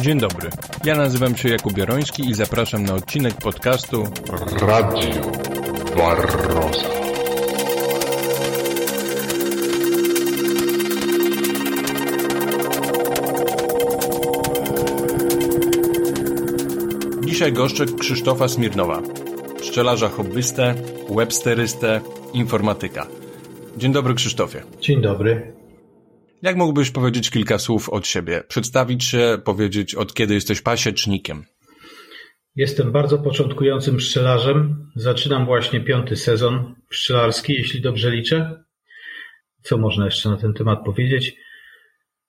Dzień dobry. Ja nazywam się Jakub Jaroński i zapraszam na odcinek podcastu Radio Barroza. Dzisiaj goszczę Krzysztofa Smirnowa, pszczelarza hobbystę, websterystę, informatyka. Dzień dobry Krzysztofie. Dzień dobry. Jak mógłbyś powiedzieć kilka słów od siebie? Przedstawić się, powiedzieć od kiedy jesteś pasiecznikiem? Jestem bardzo początkującym pszczelarzem. Zaczynam właśnie piąty sezon pszczelarski, jeśli dobrze liczę. Co można jeszcze na ten temat powiedzieć?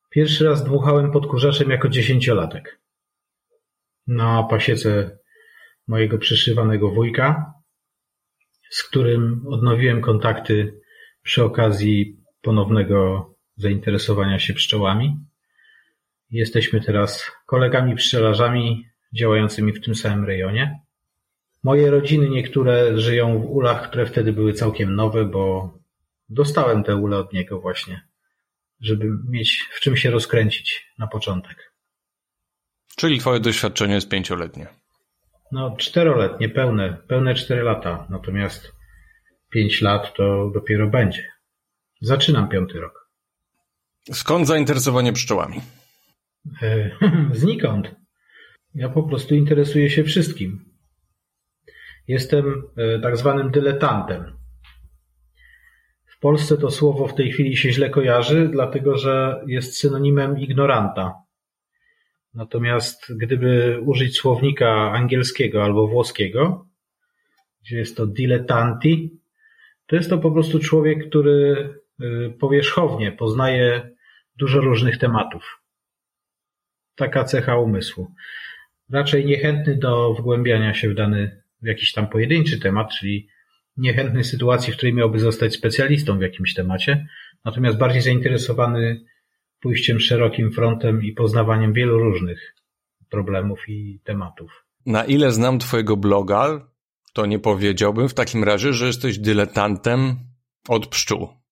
Pierwszy raz dmuchałem podkurzaczem jako dziesięciolatek. Na pasiece mojego przyszywanego wujka, z którym odnowiłem kontakty przy okazji ponownego zainteresowania się pszczołami. Jesteśmy teraz kolegami pszczelarzami działającymi w tym samym rejonie. Moje rodziny niektóre żyją w ulach, które wtedy były całkiem nowe, bo dostałem te ule od niego właśnie, żeby mieć w czym się rozkręcić na początek. Czyli twoje doświadczenie jest pięcioletnie. No, czteroletnie, pełne, pełne cztery lata, natomiast pięć lat to dopiero będzie. Zaczynam piąty rok. Skąd zainteresowanie pszczołami? E, znikąd. Ja po prostu interesuję się wszystkim. Jestem e, tak zwanym dyletantem. W Polsce to słowo w tej chwili się źle kojarzy, dlatego że jest synonimem ignoranta. Natomiast gdyby użyć słownika angielskiego albo włoskiego, gdzie jest to dilettanti, to jest to po prostu człowiek, który e, powierzchownie poznaje dużo różnych tematów. Taka cecha umysłu. Raczej niechętny do wgłębiania się w dany, w jakiś tam pojedynczy temat, czyli niechętny sytuacji, w której miałby zostać specjalistą w jakimś temacie, natomiast bardziej zainteresowany pójściem szerokim frontem i poznawaniem wielu różnych problemów i tematów. Na ile znam twojego bloga, to nie powiedziałbym w takim razie, że jesteś dyletantem od pszczół.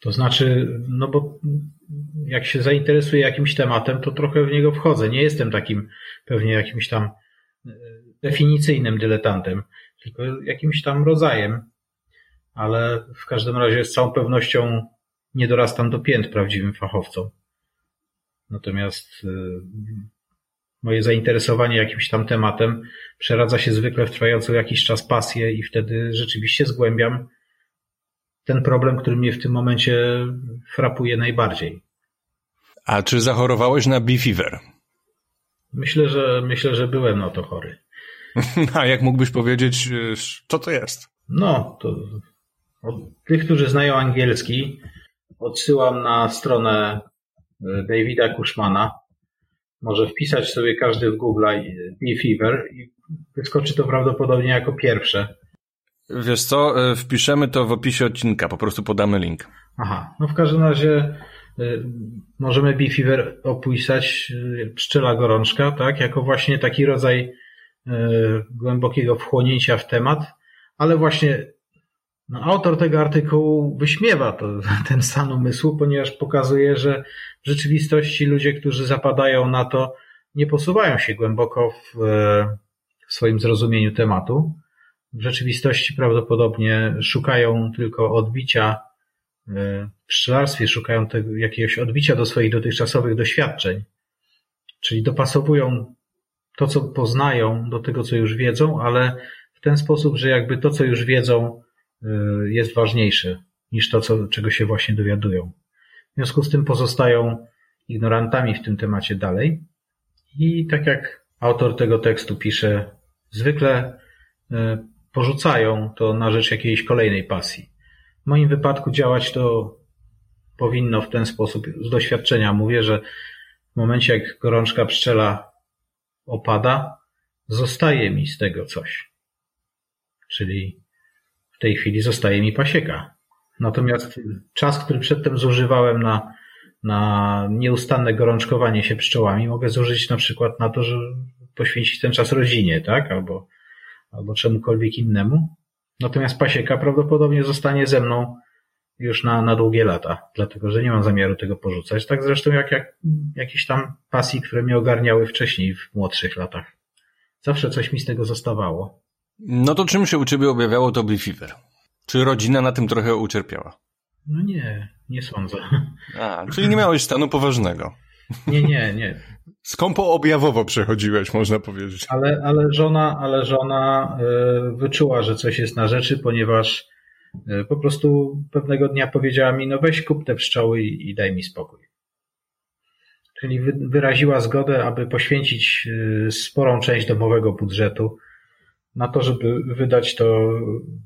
To znaczy, no bo jak się zainteresuję jakimś tematem, to trochę w niego wchodzę. Nie jestem takim pewnie jakimś tam e, definicyjnym dyletantem, tylko jakimś tam rodzajem, ale w każdym razie z całą pewnością nie dorastam do pięt prawdziwym fachowcom. Natomiast e, moje zainteresowanie jakimś tam tematem przeradza się zwykle w trwającą jakiś czas pasję i wtedy rzeczywiście zgłębiam ten problem, który mnie w tym momencie frapuje najbardziej. A czy zachorowałeś na beefever? Myślę, że myślę, że byłem na to chory. A jak mógłbyś powiedzieć, co to jest? No, to od tych, którzy znają angielski, odsyłam na stronę e, Davida Cushmana. Może wpisać sobie każdy w Google Beefever i wyskoczy to prawdopodobnie jako pierwsze. Wiesz co, e, wpiszemy to w opisie odcinka, po prostu podamy link. Aha, no w każdym razie e, możemy Beefever opisać e, pszczela gorączka, tak, jako właśnie taki rodzaj głębokiego wchłonięcia w temat, ale właśnie no, autor tego artykułu wyśmiewa to, ten stan umysłu, ponieważ pokazuje, że w rzeczywistości ludzie, którzy zapadają na to, nie posuwają się głęboko w, w swoim zrozumieniu tematu, w rzeczywistości prawdopodobnie szukają tylko odbicia e, w pszczelarstwie, szukają tego, jakiegoś odbicia do swoich dotychczasowych doświadczeń, czyli dopasowują to, co poznają, do tego, co już wiedzą, ale w ten sposób, że jakby to, co już wiedzą, e, jest ważniejsze niż to, co, czego się właśnie dowiadują. W związku z tym pozostają ignorantami w tym temacie dalej. I tak jak autor tego tekstu pisze, zwykle e, porzucają to na rzecz jakiejś kolejnej pasji. W moim wypadku działać to powinno w ten sposób. Z doświadczenia mówię, że w momencie jak gorączka pszczela opada, zostaje mi z tego coś. Czyli w tej chwili zostaje mi pasieka. Natomiast czas, który przedtem zużywałem na, na nieustanne gorączkowanie się pszczołami, mogę zużyć na przykład na to, że poświęcić ten czas rodzinie, tak? Albo albo czemukolwiek innemu. Natomiast pasieka prawdopodobnie zostanie ze mną już na, na długie lata, dlatego że nie mam zamiaru tego porzucać. Tak zresztą jak, jak jakieś tam pasji, które mnie ogarniały wcześniej w młodszych latach. Zawsze coś mi z tego zostawało. No to czym się u ciebie objawiało to Blue Fever? Czy rodzina na tym trochę ucierpiała? No nie, nie sądzę. A, czyli nie miałeś stanu poważnego. Nie, nie, nie. Skąpo objawowo przechodziłeś, można powiedzieć. Ale, ale żona, ale żona y, wyczuła, że coś jest na rzeczy, ponieważ y, po prostu pewnego dnia powiedziała mi, no weź kup te pszczoły i, i daj mi spokój. Czyli wy, wyraziła zgodę, aby poświęcić y, sporą część domowego budżetu na to, żeby wydać to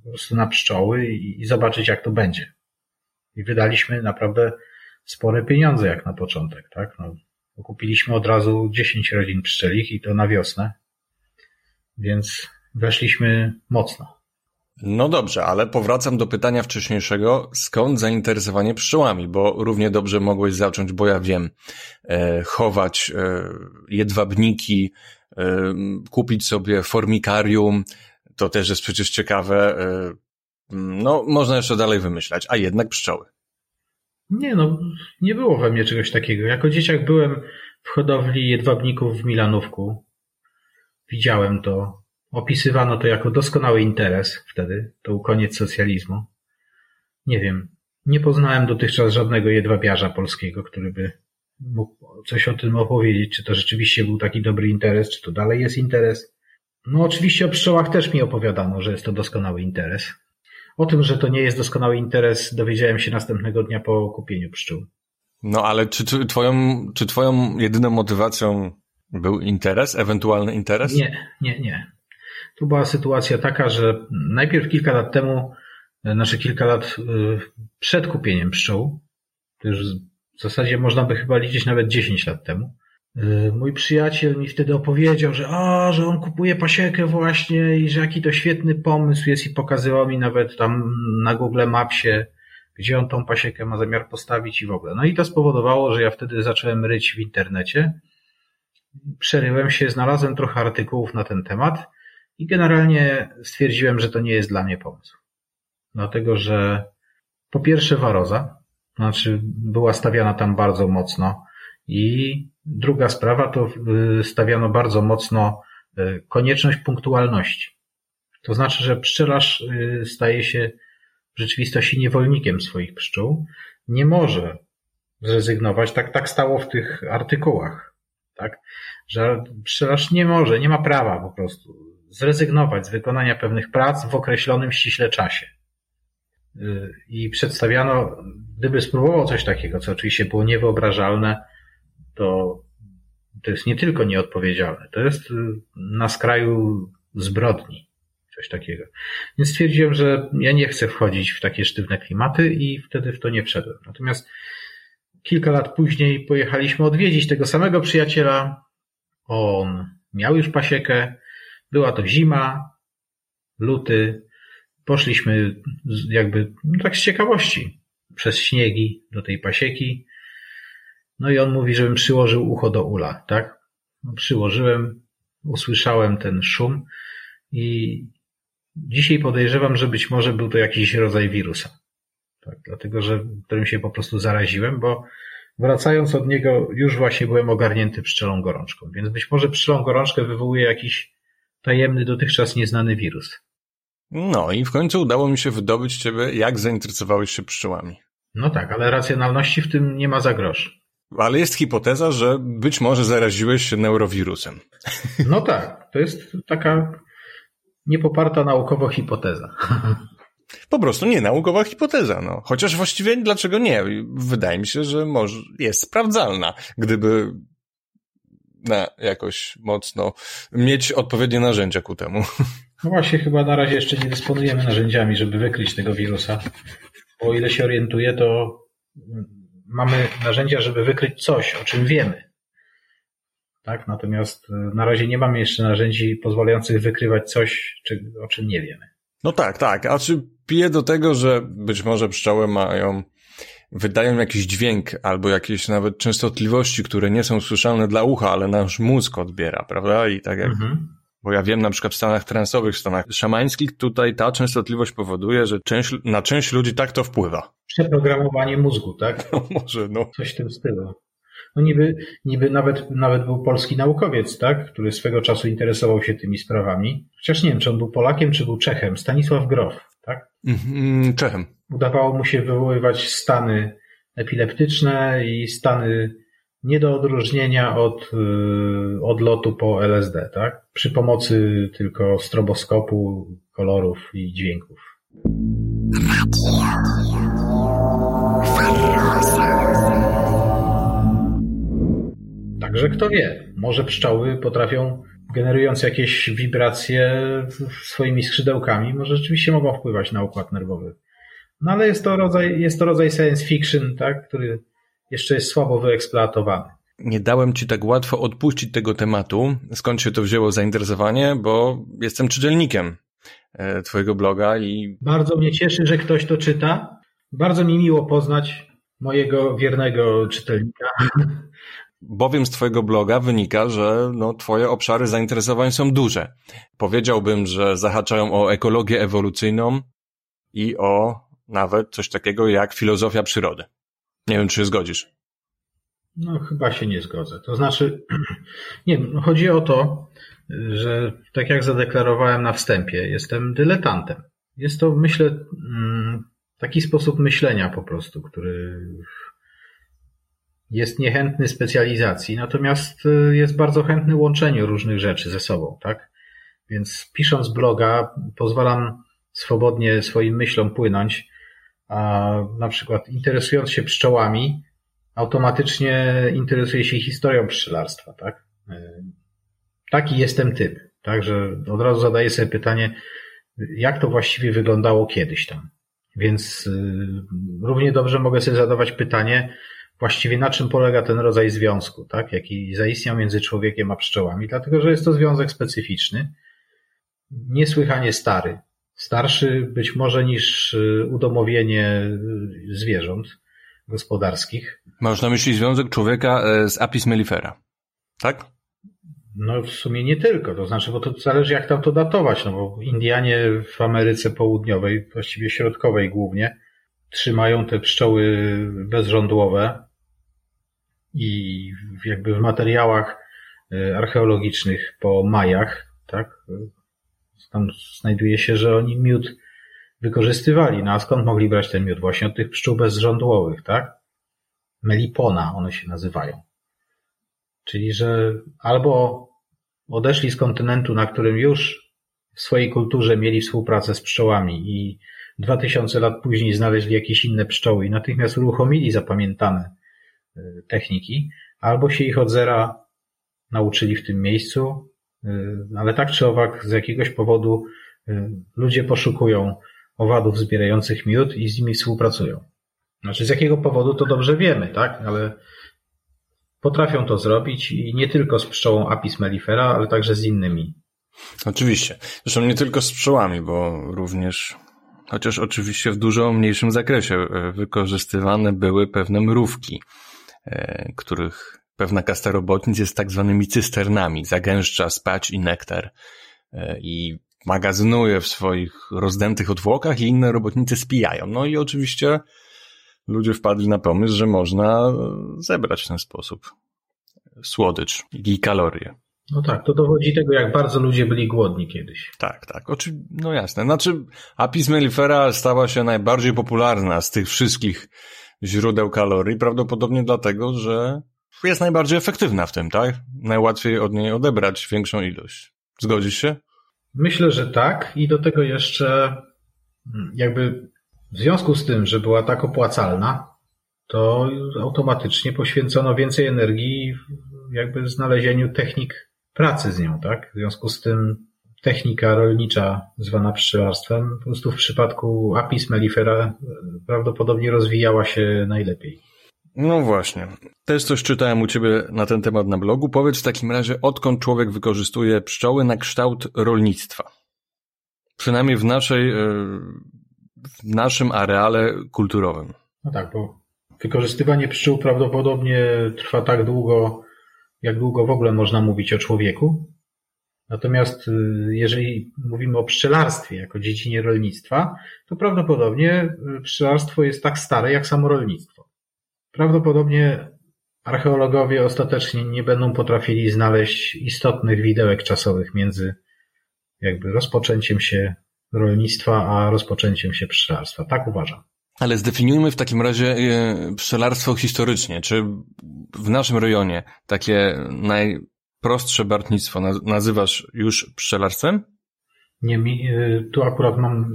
po prostu na pszczoły i, i zobaczyć, jak to będzie. I wydaliśmy naprawdę spore pieniądze jak na początek, tak? No, kupiliśmy od razu 10 rodzin pszczelich i to na wiosnę, więc weszliśmy mocno. No dobrze, ale powracam do pytania wcześniejszego, skąd zainteresowanie pszczołami, bo równie dobrze mogłeś zacząć, bo ja wiem, e, chować e, jedwabniki, e, kupić sobie formikarium, to też jest przecież ciekawe, e, no można jeszcze dalej wymyślać, a jednak pszczoły. Nie no, nie było we mnie czegoś takiego. Jako dzieciak byłem w hodowli jedwabników w Milanówku. Widziałem to. Opisywano to jako doskonały interes wtedy. To był koniec socjalizmu. Nie wiem. Nie poznałem dotychczas żadnego jedwabiarza polskiego, który by mógł coś o tym opowiedzieć, czy to rzeczywiście był taki dobry interes, czy to dalej jest interes. No oczywiście o pszczołach też mi opowiadano, że jest to doskonały interes. O tym, że to nie jest doskonały interes, dowiedziałem się następnego dnia po kupieniu pszczół. No ale czy, czy, twoją, czy twoją jedyną motywacją był interes, ewentualny interes? Nie, nie, nie. Tu była sytuacja taka, że najpierw kilka lat temu, znaczy kilka lat y, przed kupieniem pszczół, to już w zasadzie można by chyba liczyć nawet 10 lat temu, mój przyjaciel mi wtedy opowiedział, że a, że on kupuje pasiekę właśnie i że jaki to świetny pomysł jest i pokazywał mi nawet tam na Google Mapsie, gdzie on tą pasiekę ma zamiar postawić i w ogóle. No i to spowodowało, że ja wtedy zacząłem ryć w internecie. Przeryłem się, znalazłem trochę artykułów na ten temat i generalnie stwierdziłem, że to nie jest dla mnie pomysł. Dlatego, że po pierwsze waroza, znaczy była stawiana tam bardzo mocno i druga sprawa to y, stawiano bardzo mocno y, konieczność punktualności. To znaczy, że pszczelarz y, staje się w rzeczywistości niewolnikiem swoich pszczół, nie może zrezygnować, tak, tak stało w tych artykułach, tak, że pszczelarz nie może, nie ma prawa po prostu zrezygnować z wykonania pewnych prac w określonym ściśle czasie. I przedstawiano, gdyby spróbował coś takiego, co oczywiście było niewyobrażalne, to to jest nie tylko nieodpowiedzialne, to jest na skraju zbrodni coś takiego. Więc stwierdziłem, że ja nie chcę wchodzić w takie sztywne klimaty i wtedy w to nie wszedłem. Natomiast kilka lat później pojechaliśmy odwiedzić tego samego przyjaciela. On miał już pasiekę, była to zima, luty. Poszliśmy jakby no tak z ciekawości przez śniegi do tej pasieki. No i on mówi, żebym przyłożył ucho do ula, tak? No, przyłożyłem, usłyszałem ten szum i Dzisiaj podejrzewam, że być może był to jakiś rodzaj wirusa. Tak, dlatego, że którym się po prostu zaraziłem, bo wracając od niego już właśnie byłem ogarnięty pszczelą gorączką. Więc być może pszczelą gorączkę wywołuje jakiś tajemny, dotychczas nieznany wirus. No i w końcu udało mi się wydobyć ciebie, jak zainteresowałeś się pszczołami. No tak, ale racjonalności w tym nie ma za grosz. Ale jest hipoteza, że być może zaraziłeś się neurowirusem. No tak, to jest taka niepoparta naukowo hipoteza. Po prostu nie naukowa hipoteza, no. Chociaż właściwie dlaczego nie? Wydaje mi się, że może jest sprawdzalna, gdyby na jakoś mocno mieć odpowiednie narzędzia ku temu. No właśnie, chyba na razie jeszcze nie dysponujemy narzędziami, żeby wykryć tego wirusa. Bo o ile się orientuję, to mamy narzędzia, żeby wykryć coś, o czym wiemy. Tak? Natomiast e, na razie nie mamy jeszcze narzędzi pozwalających wykrywać coś, czy, o czym nie wiemy. No tak, tak. A czy pije do tego, że być może pszczoły mają, wydają jakiś dźwięk albo jakieś nawet częstotliwości, które nie są słyszalne dla ucha, ale nasz mózg odbiera, prawda? I tak jak mhm. Bo ja wiem na przykład w stanach transowych, w stanach szamańskich, tutaj ta częstotliwość powoduje, że część, na część ludzi tak to wpływa. Przeprogramowanie mózgu, tak? No może, no. Coś w tym stylu. No niby, niby nawet, nawet był polski naukowiec, tak? Który swego czasu interesował się tymi sprawami. Chociaż nie wiem, czy on był Polakiem, czy był Czechem. Stanisław Grof, tak? Mm, Czechem. Udawało mu się wywoływać stany epileptyczne i stany nie do odróżnienia od y, odlotu po LSD, tak? Przy pomocy tylko stroboskopu, kolorów i dźwięków. Także kto wie, może pszczoły potrafią, generując jakieś wibracje swoimi skrzydełkami, może rzeczywiście mogą wpływać na układ nerwowy. No ale jest to rodzaj, jest to rodzaj science fiction, tak, który jeszcze jest słabo wyeksploatowany. Nie dałem ci tak łatwo odpuścić tego tematu. Skąd się to wzięło zainteresowanie? Bo jestem czytelnikiem e, twojego bloga i... Bardzo mnie cieszy, że ktoś to czyta. Bardzo mi miło poznać mojego wiernego czytelnika. Bowiem z twojego bloga wynika, że no, twoje obszary zainteresowań są duże. Powiedziałbym, że zahaczają o ekologię ewolucyjną i o nawet coś takiego jak filozofia przyrody. Nie wiem, czy się zgodzisz. No, chyba się nie zgodzę. To znaczy, nie wiem, chodzi o to, że tak jak zadeklarowałem na wstępie, jestem dyletantem. Jest to, myślę, mm, taki sposób myślenia po prostu, który jest niechętny specjalizacji, natomiast y, jest bardzo chętny łączeniu różnych rzeczy ze sobą, tak? Więc pisząc bloga, pozwalam swobodnie swoim myślom płynąć, na przykład interesując się pszczołami, automatycznie interesuje się historią pszczelarstwa, tak? Y, taki jestem typ, także od razu zadaję sobie pytanie, jak to właściwie wyglądało kiedyś tam. Więc y, równie dobrze mogę sobie zadawać pytanie, właściwie na czym polega ten rodzaj związku, tak? jaki zaistniał między człowiekiem a pszczołami, dlatego że jest to związek specyficzny, niesłychanie stary. Starszy być może niż y, udomowienie y, zwierząt gospodarskich. Masz na myśli związek człowieka e, z Apis mellifera, tak? No w sumie nie tylko, to znaczy, bo to zależy jak tam to datować, no bo Indianie w Ameryce Południowej, właściwie środkowej głównie, trzymają te pszczoły bezrządłowe i jakby w materiałach e, archeologicznych po Majach, tak, tam znajduje się, że oni miód wykorzystywali. No a skąd mogli brać ten miód? Właśnie od tych pszczół bezrządłowych, tak? Melipona one się nazywają. Czyli, że albo odeszli z kontynentu, na którym już w swojej kulturze mieli współpracę z pszczołami i 2000 lat później znaleźli jakieś inne pszczoły i natychmiast uruchomili zapamiętane e, techniki, albo się ich od zera nauczyli w tym miejscu, ale tak czy owak z jakiegoś powodu e, ludzie poszukują owadów zbierających miód i z nimi współpracują. Znaczy z jakiego powodu to dobrze wiemy, tak? Ale potrafią to zrobić i nie tylko z pszczołą Apis mellifera, ale także z innymi. Oczywiście. Zresztą nie tylko z pszczołami, bo również chociaż oczywiście w dużo mniejszym zakresie e, wykorzystywane były pewne mrówki, e, których pewna kasta robotnic jest tak zwanymi cysternami, zagęszcza spać i nektar e, i magazynuje w swoich rozdętych odwłokach i inne robotnice spijają. No i oczywiście ludzie wpadli na pomysł, że można zebrać w ten sposób słodycz i kalorie. No tak, to dowodzi tego, jak bardzo ludzie byli głodni kiedyś. Tak, tak. Oczy... No jasne. Znaczy, apis mellifera stała się najbardziej popularna z tych wszystkich źródeł kalorii, prawdopodobnie dlatego, że jest najbardziej efektywna w tym, tak? Najłatwiej od niej odebrać większą ilość. Zgodzisz się? Myślę, że tak. I do tego jeszcze mm, jakby w związku z tym, że była tak opłacalna, to automatycznie poświęcono więcej energii jakby w znalezieniu technik pracy z nią, tak? W związku z tym technika rolnicza zwana pszczelarstwem po prostu w przypadku Apis mellifera e, prawdopodobnie rozwijała się najlepiej. No właśnie. Też coś czytałem u Ciebie na ten temat na blogu. Powiedz w takim razie, odkąd człowiek wykorzystuje pszczoły na kształt rolnictwa? Przynajmniej w naszej, e, w naszym areale kulturowym. No tak, bo wykorzystywanie pszczół prawdopodobnie trwa tak długo, jak długo w ogóle można mówić o człowieku. Natomiast y, jeżeli mówimy o pszczelarstwie jako dziedzinie rolnictwa, to prawdopodobnie y, pszczelarstwo jest tak stare jak samo rolnictwo. Prawdopodobnie archeologowie ostatecznie nie będą potrafili znaleźć istotnych widełek czasowych między jakby rozpoczęciem się rolnictwa, a rozpoczęciem się pszczelarstwa. Tak uważam. Ale zdefiniujmy w takim razie y, pszczelarstwo historycznie. Czy w naszym rejonie takie najprostsze bartnictwo nazywasz już pszczelarstwem? Nie, y, tu akurat mam,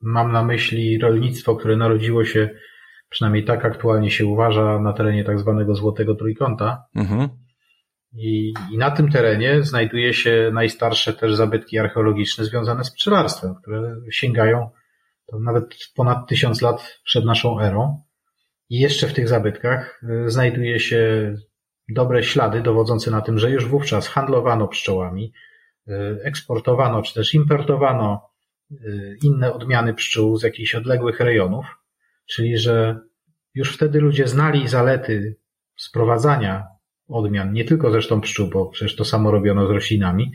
mam na myśli rolnictwo, które narodziło się, przynajmniej tak aktualnie się uważa, na terenie tak zwanego Złotego Trójkąta. Mhm. I, I, na tym terenie znajduje się najstarsze też zabytki archeologiczne związane z pszczelarstwem, które sięgają nawet ponad tysiąc lat przed naszą erą. I jeszcze w tych zabytkach y, znajduje się dobre ślady dowodzące na tym, że już wówczas handlowano pszczołami, y, eksportowano czy też importowano y, inne odmiany pszczół z jakichś odległych rejonów, czyli że już wtedy ludzie znali zalety sprowadzania odmian, nie tylko zresztą pszczół, bo przecież to samo robiono z roślinami.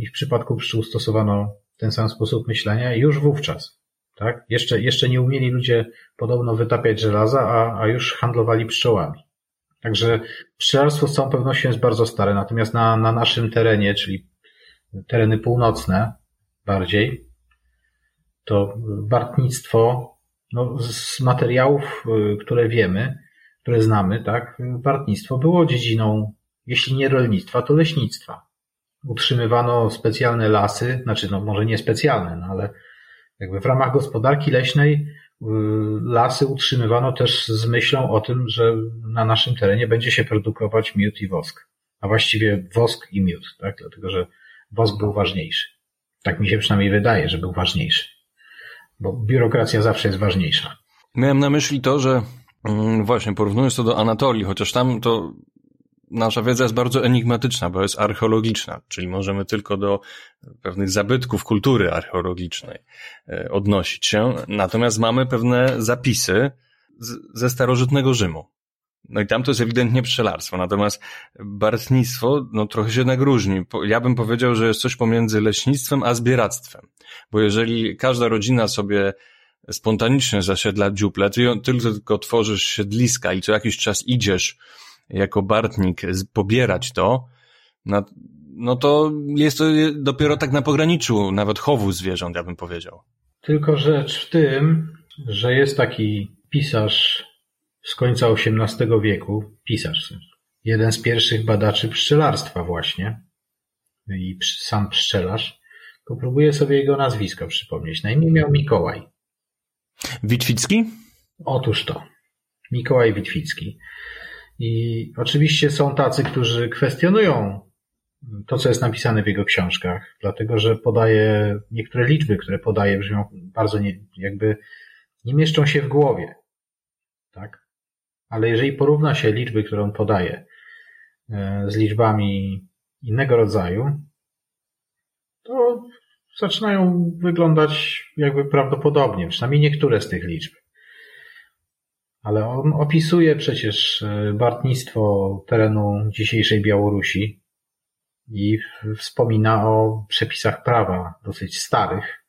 I w przypadku pszczół stosowano ten sam sposób myślenia już wówczas. Tak? Jeszcze, jeszcze nie umieli ludzie podobno wytapiać żelaza, a, a już handlowali pszczołami. Także pszczelarstwo z całą pewnością jest bardzo stare, natomiast na, na naszym terenie, czyli tereny północne bardziej, to bartnictwo, no, z materiałów, y, które wiemy, które znamy, tak, bartnictwo było dziedziną, jeśli nie rolnictwa, to leśnictwa utrzymywano specjalne lasy, znaczy no może nie specjalne, no ale jakby w ramach gospodarki leśnej y, lasy utrzymywano też z myślą o tym, że na naszym terenie będzie się produkować miód i wosk. A właściwie wosk i miód, tak? Dlatego, że wosk był ważniejszy. Tak mi się przynajmniej wydaje, że był ważniejszy. Bo biurokracja zawsze jest ważniejsza. Miałem na myśli to, że mm, właśnie porównując to do Anatolii, chociaż tam to nasza wiedza jest bardzo enigmatyczna, bo jest archeologiczna, czyli możemy tylko do pewnych zabytków kultury archeologicznej e, odnosić się. Natomiast mamy pewne zapisy ze starożytnego Rzymu. No i tam to jest ewidentnie pszczelarstwo, natomiast bartnictwo, no trochę się jednak różni. Ja bym powiedział, że jest coś pomiędzy leśnictwem a zbieractwem. Bo jeżeli każda rodzina sobie spontanicznie zasiedla dziuple, ty tylko tworzysz siedliska i co jakiś czas idziesz jako bartnik pobierać to, no to jest to dopiero tak na pograniczu nawet chowu zwierząt, ja bym powiedział. Tylko rzecz w tym, że jest taki pisarz z końca XVIII wieku, pisarz, jeden z pierwszych badaczy pszczelarstwa właśnie i sam pszczelarz, to próbuję sobie jego nazwisko przypomnieć. Na imię miał Mikołaj. Witwicki? Otóż to. Mikołaj Witwicki. I oczywiście są tacy, którzy kwestionują to, co jest napisane w jego książkach, dlatego że podaje niektóre liczby, które podaje, brzmią bardzo nie, jakby nie mieszczą się w głowie. Tak? Ale jeżeli porówna się liczby, które on podaje e, z liczbami innego rodzaju, to zaczynają wyglądać jakby prawdopodobnie, przynajmniej niektóre z tych liczb ale on opisuje przecież e, bartnictwo terenu dzisiejszej Białorusi i wspomina o przepisach prawa dosyć starych,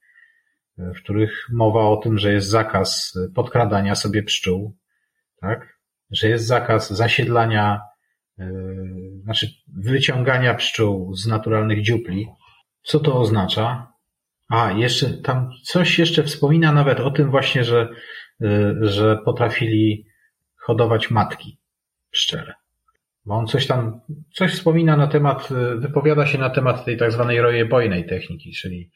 e, w których mowa o tym, że jest zakaz podkradania sobie pszczół, tak? Że jest zakaz zasiedlania, yy, znaczy wyciągania pszczół z naturalnych dziupli. Co to oznacza? A, jeszcze tam coś jeszcze wspomina nawet o tym właśnie, że Y, że potrafili hodować matki pszczele. Bo on coś tam, coś wspomina na temat, y, wypowiada się na temat tej tak zwanej rojebojnej techniki, czyli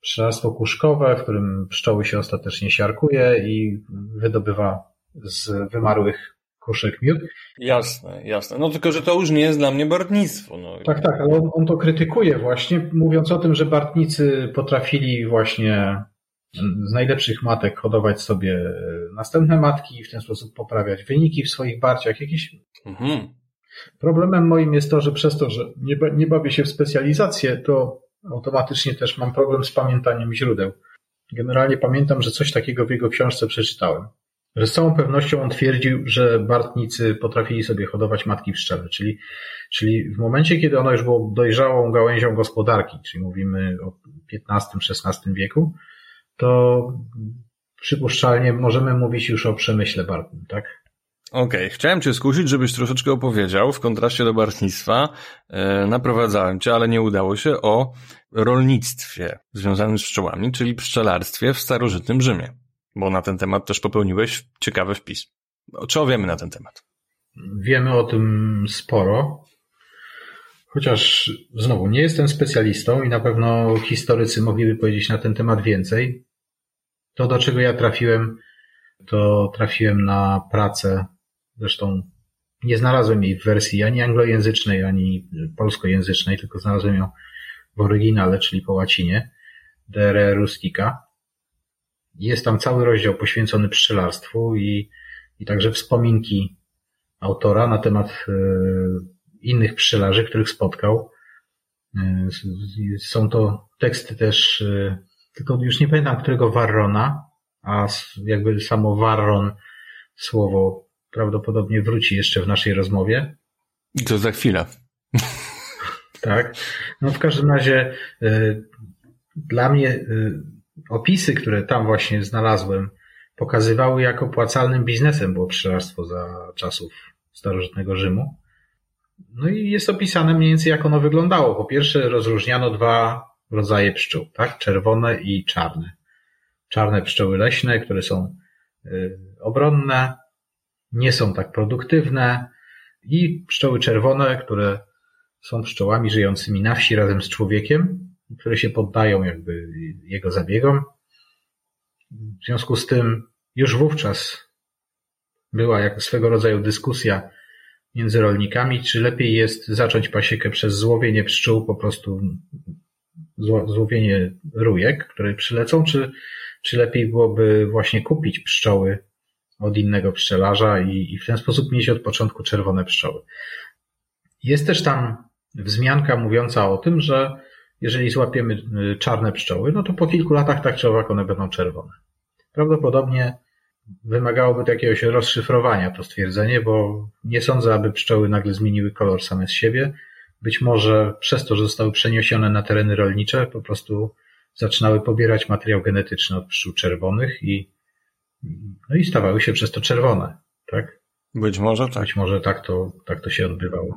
pszczelarstwo kuszkowe, w którym pszczoły się ostatecznie siarkuje i wydobywa z wymarłych kuszek miód. Jasne, jasne. No tylko, że to już nie jest dla mnie bartnictwo. No. Tak, tak, ale on, on to krytykuje właśnie, mówiąc o tym, że bartnicy potrafili właśnie z najlepszych matek hodować sobie następne matki i w ten sposób poprawiać wyniki w swoich barciach. Jakieś... Mhm. Problemem moim jest to, że przez to, że nie, nie bawię się w specjalizację, to automatycznie też mam problem z pamiętaniem źródeł. Generalnie pamiętam, że coś takiego w jego książce przeczytałem. Że z całą pewnością on twierdził, że Bartnicy potrafili sobie hodować matki pszczele, czyli, czyli w momencie, kiedy ono już było dojrzałą gałęzią gospodarki, czyli mówimy o XV-XVI wieku, to przypuszczalnie możemy mówić już o przemyśle bartnym, tak? Okej, okay. chciałem cię skusić, żebyś troszeczkę opowiedział w kontraście do bartnictwa. E, naprowadzałem cię, ale nie udało się o rolnictwie związanym z pszczołami, czyli pszczelarstwie w starożytnym Rzymie. Bo na ten temat też popełniłeś ciekawy wpis. Co wiemy na ten temat? Wiemy o tym sporo. Chociaż znowu nie jestem specjalistą i na pewno historycy mogliby powiedzieć na ten temat więcej. To, do czego ja trafiłem, to trafiłem na pracę Zresztą nie znalazłem jej w wersji ani anglojęzycznej, ani polskojęzycznej, tylko znalazłem ją w oryginale, czyli po łacinie, De Rustica. Jest tam cały rozdział poświęcony pszczelarstwu i, i także wspominki autora na temat e, innych pszczelarzy, których spotkał. E, są to teksty też, e, tylko już nie pamiętam którego Warrona, a jakby samo Warron, słowo prawdopodobnie wróci jeszcze w naszej rozmowie. I to za chwilę. Tak. No w każdym razie dla mnie opisy, które tam właśnie znalazłem, pokazywały, jak opłacalnym biznesem było pszczelarstwo za czasów starożytnego Rzymu. No i jest opisane mniej więcej, jak ono wyglądało. Po pierwsze, rozróżniano dwa rodzaje pszczół, tak? Czerwone i czarne. Czarne pszczoły leśne, które są y, obronne, nie są tak produktywne i pszczoły czerwone, które są pszczołami żyjącymi na wsi razem z człowiekiem, które się poddają jakby jego zabiegom. W związku z tym już wówczas była jak swego rodzaju dyskusja między rolnikami, czy lepiej jest zacząć pasiekę przez złowienie pszczół, po prostu złowienie rujek, które przylecą, czy, czy lepiej byłoby właśnie kupić pszczoły od innego pszczelarza i, i w ten sposób mieć od początku czerwone pszczoły. Jest też tam wzmianka mówiąca o tym, że jeżeli złapiemy y, czarne pszczoły, no to po kilku latach tak czy owak one będą czerwone. Prawdopodobnie wymagałoby to jakiegoś rozszyfrowania to stwierdzenie, bo nie sądzę, aby pszczoły nagle zmieniły kolor same z siebie. Być może przez to, że zostały przeniesione na tereny rolnicze, po prostu zaczynały pobierać materiał genetyczny od pszczół czerwonych i no i stawały się przez to czerwone, tak? Być może tak. Być może tak to, tak to się odbywało.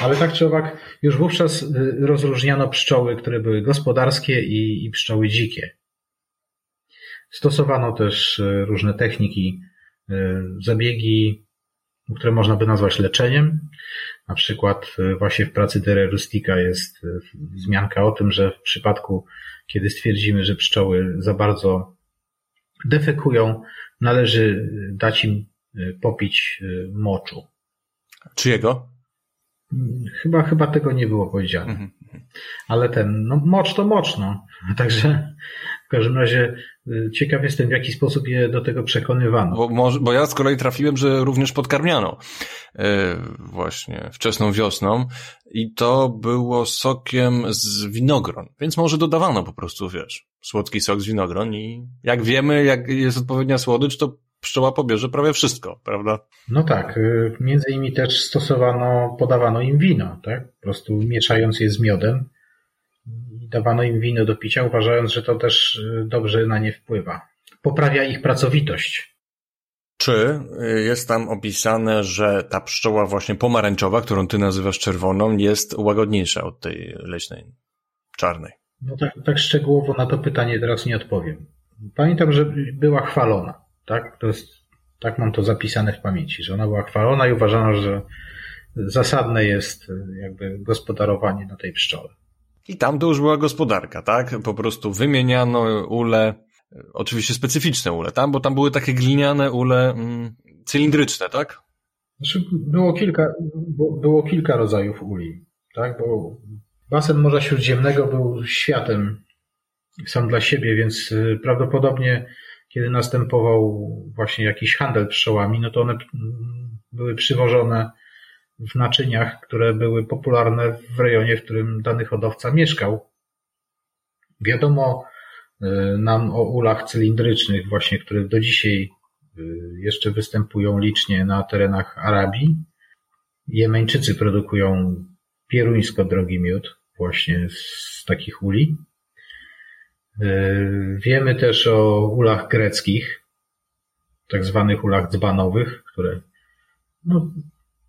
Ale tak czy owak, już wówczas y, rozróżniano pszczoły, które były gospodarskie i, i pszczoły dzikie. Stosowano też y, różne techniki, y, zabiegi, które można by nazwać leczeniem. Na przykład właśnie w pracy Dere Rustica jest wzmianka o tym, że w przypadku, kiedy stwierdzimy, że pszczoły za bardzo defekują, należy dać im popić moczu. Czyjego? Chyba, chyba tego nie było powiedziane. Mhm. Ale ten, no mocz to mocz, no. Także w każdym razie y, ciekaw jestem, w jaki sposób je do tego przekonywano. Bo, może, bo ja z kolei trafiłem, że również podkarmiano yy, właśnie wczesną wiosną i to było sokiem z winogron, więc może dodawano po prostu, wiesz, słodki sok z winogron i jak wiemy, jak jest odpowiednia słodycz, to pszczoła pobierze prawie wszystko, prawda? No tak, y, między innymi też stosowano, podawano im wino, tak? Po prostu mieszając je z miodem i dawano im wino do picia, uważając, że to też y, dobrze na nie wpływa. Poprawia ich pracowitość. Czy y, jest tam opisane, że ta pszczoła właśnie pomarańczowa, którą ty nazywasz czerwoną, jest łagodniejsza od tej leśnej, czarnej? No tak, tak szczegółowo na to pytanie teraz nie odpowiem. Pamiętam, że była chwalona, tak? To jest, tak mam to zapisane w pamięci, że ona była chwalona i uważano, że zasadne jest jakby gospodarowanie na tej pszczole. I tam to już była gospodarka, tak? Po prostu wymieniano ule, oczywiście specyficzne ule, tam, bo tam były takie gliniane ule mm, cylindryczne, tak? Znaczy, było kilka, było kilka rodzajów uli, tak? Bo Basen Morza Śródziemnego był światem sam dla siebie, więc y, prawdopodobnie kiedy następował właśnie jakiś handel pszczołami, no to one były przywożone w naczyniach, które były popularne w rejonie, w którym dany hodowca mieszkał. Wiadomo y, nam o ulach cylindrycznych właśnie, które do dzisiaj jeszcze występują licznie na terenach Arabii. Jemeńczycy produkują pieruńsko drogi miód właśnie z takich uli. Wiemy też o ulach greckich, tak zwanych ulach dzbanowych, które no,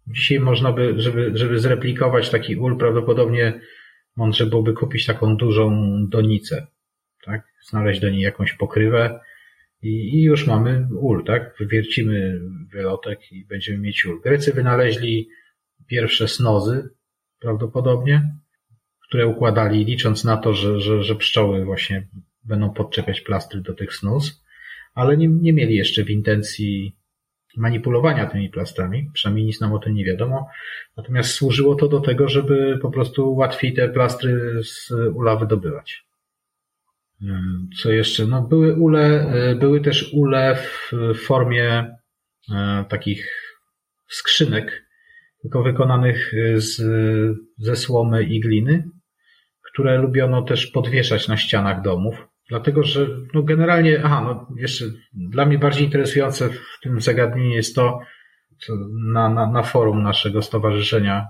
dzisiaj można by, żeby, żeby zreplikować taki ul, prawdopodobnie mądrze byłoby kupić taką dużą donicę, tak? Znaleźć do niej jakąś pokrywę i, i już mamy ul, tak? Wywiercimy wylotek i będziemy mieć ul. Grecy wynaleźli pierwsze snozy, prawdopodobnie, które układali licząc na to, że, że, że pszczoły właśnie będą podczepiać plastry do tych snus, ale nie, nie mieli jeszcze w intencji manipulowania tymi plastrami, przynajmniej nic nam o tym nie wiadomo. Natomiast służyło to do tego, żeby po prostu łatwiej te plastry z ula wydobywać. Co jeszcze? No były ule, były też ule w formie e, takich skrzynek, tylko wykonanych z, ze słomy i gliny, które lubiono też podwieszać na ścianach domów. Dlatego, że no generalnie, aha, no jeszcze dla mnie bardziej interesujące w tym zagadnieniu jest to, co na, na, na forum naszego stowarzyszenia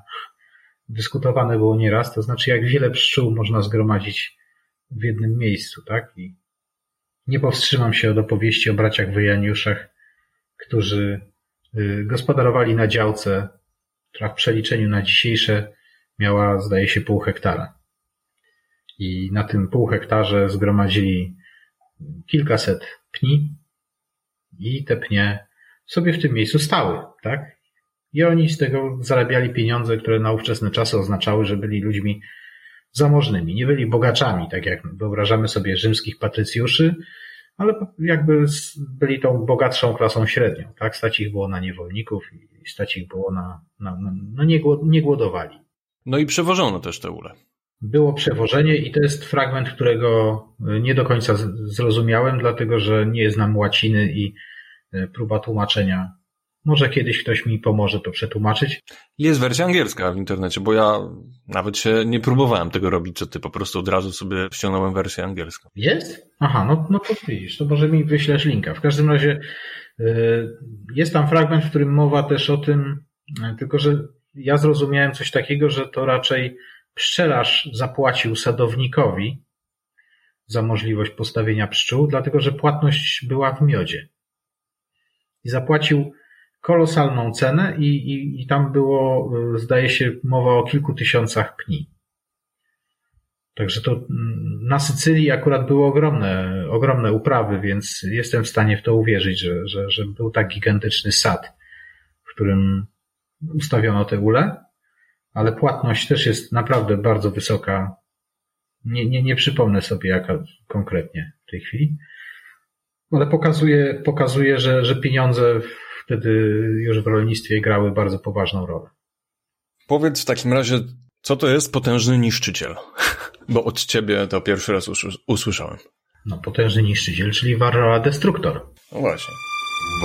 dyskutowane było nieraz, to znaczy jak wiele pszczół można zgromadzić w jednym miejscu, tak? I nie powstrzymam się od opowieści o braciach Wyjaniuszach, którzy y, gospodarowali na działce, która w przeliczeniu na dzisiejsze miała, zdaje się, pół hektara. I na tym pół hektarze zgromadzili kilkaset pni i te pnie sobie w tym miejscu stały, tak? I oni z tego zarabiali pieniądze, które na ówczesne czasy oznaczały, że byli ludźmi zamożnymi. Nie byli bogaczami, tak jak wyobrażamy sobie rzymskich patrycjuszy, ale jakby byli tą bogatszą klasą średnią, tak? Stać ich było na niewolników i stać ich było na, na, na no nie, nie głodowali. No i przewożono też te ule było przewożenie i to jest fragment, którego nie do końca zrozumiałem, dlatego że nie znam łaciny i e, próba tłumaczenia. Może kiedyś ktoś mi pomoże to przetłumaczyć. Jest wersja angielska w internecie, bo ja nawet się nie próbowałem tego robić, co ty po prostu od razu sobie ściągnąłem wersję angielską. Jest? Aha, no, no to widzisz, to może mi wyślesz linka. W każdym razie e, jest tam fragment, w którym mowa też o tym, e, tylko że ja zrozumiałem coś takiego, że to raczej Pszczelarz zapłacił sadownikowi za możliwość postawienia pszczół, dlatego że płatność była w miodzie. I zapłacił kolosalną cenę i, i, i tam było, zdaje się, mowa o kilku tysiącach pni. Także to mm, na Sycylii akurat były ogromne, ogromne uprawy, więc jestem w stanie w to uwierzyć, że, że, że był tak gigantyczny sad, w którym ustawiono te ule ale płatność też jest naprawdę bardzo wysoka. Nie, nie, nie przypomnę sobie jaka konkretnie w tej chwili, ale pokazuje, pokazuje że, że pieniądze wtedy już w rolnictwie grały bardzo poważną rolę. Powiedz w takim razie, co to jest potężny niszczyciel? Bo od ciebie to pierwszy raz usłyszałem. No, potężny niszczyciel, czyli Varroa Destructor. No właśnie.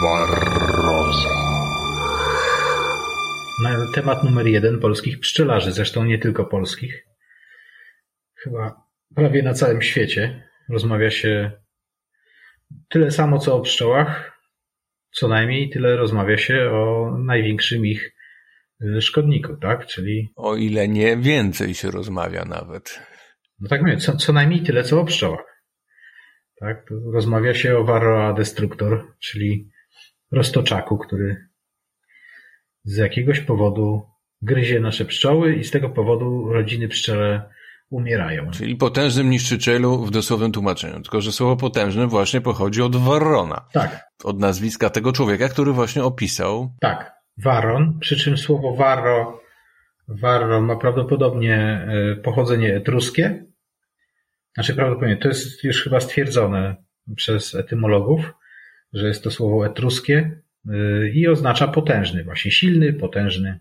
Barroza na temat numer jeden polskich pszczelarzy, zresztą nie tylko polskich. Chyba prawie na całym świecie rozmawia się tyle samo co o pszczołach, co najmniej tyle rozmawia się o największym ich szkodniku, tak? Czyli. O ile nie więcej się rozmawia nawet. No tak mówię, co, co najmniej tyle co o pszczołach. Tak? Rozmawia się o Varroa destructor, czyli roztoczaku, który z jakiegoś powodu gryzie nasze pszczoły i z tego powodu rodziny pszczele umierają. Czyli potężnym niszczycielu w dosłownym tłumaczeniu. Tylko, że słowo potężny właśnie pochodzi od Warrona. Tak. Od nazwiska tego człowieka, który właśnie opisał. Tak. Waron, przy czym słowo warro, warro ma prawdopodobnie e, pochodzenie etruskie. Znaczy prawdopodobnie, to jest już chyba stwierdzone przez etymologów, że jest to słowo etruskie i oznacza potężny, właśnie silny, potężny.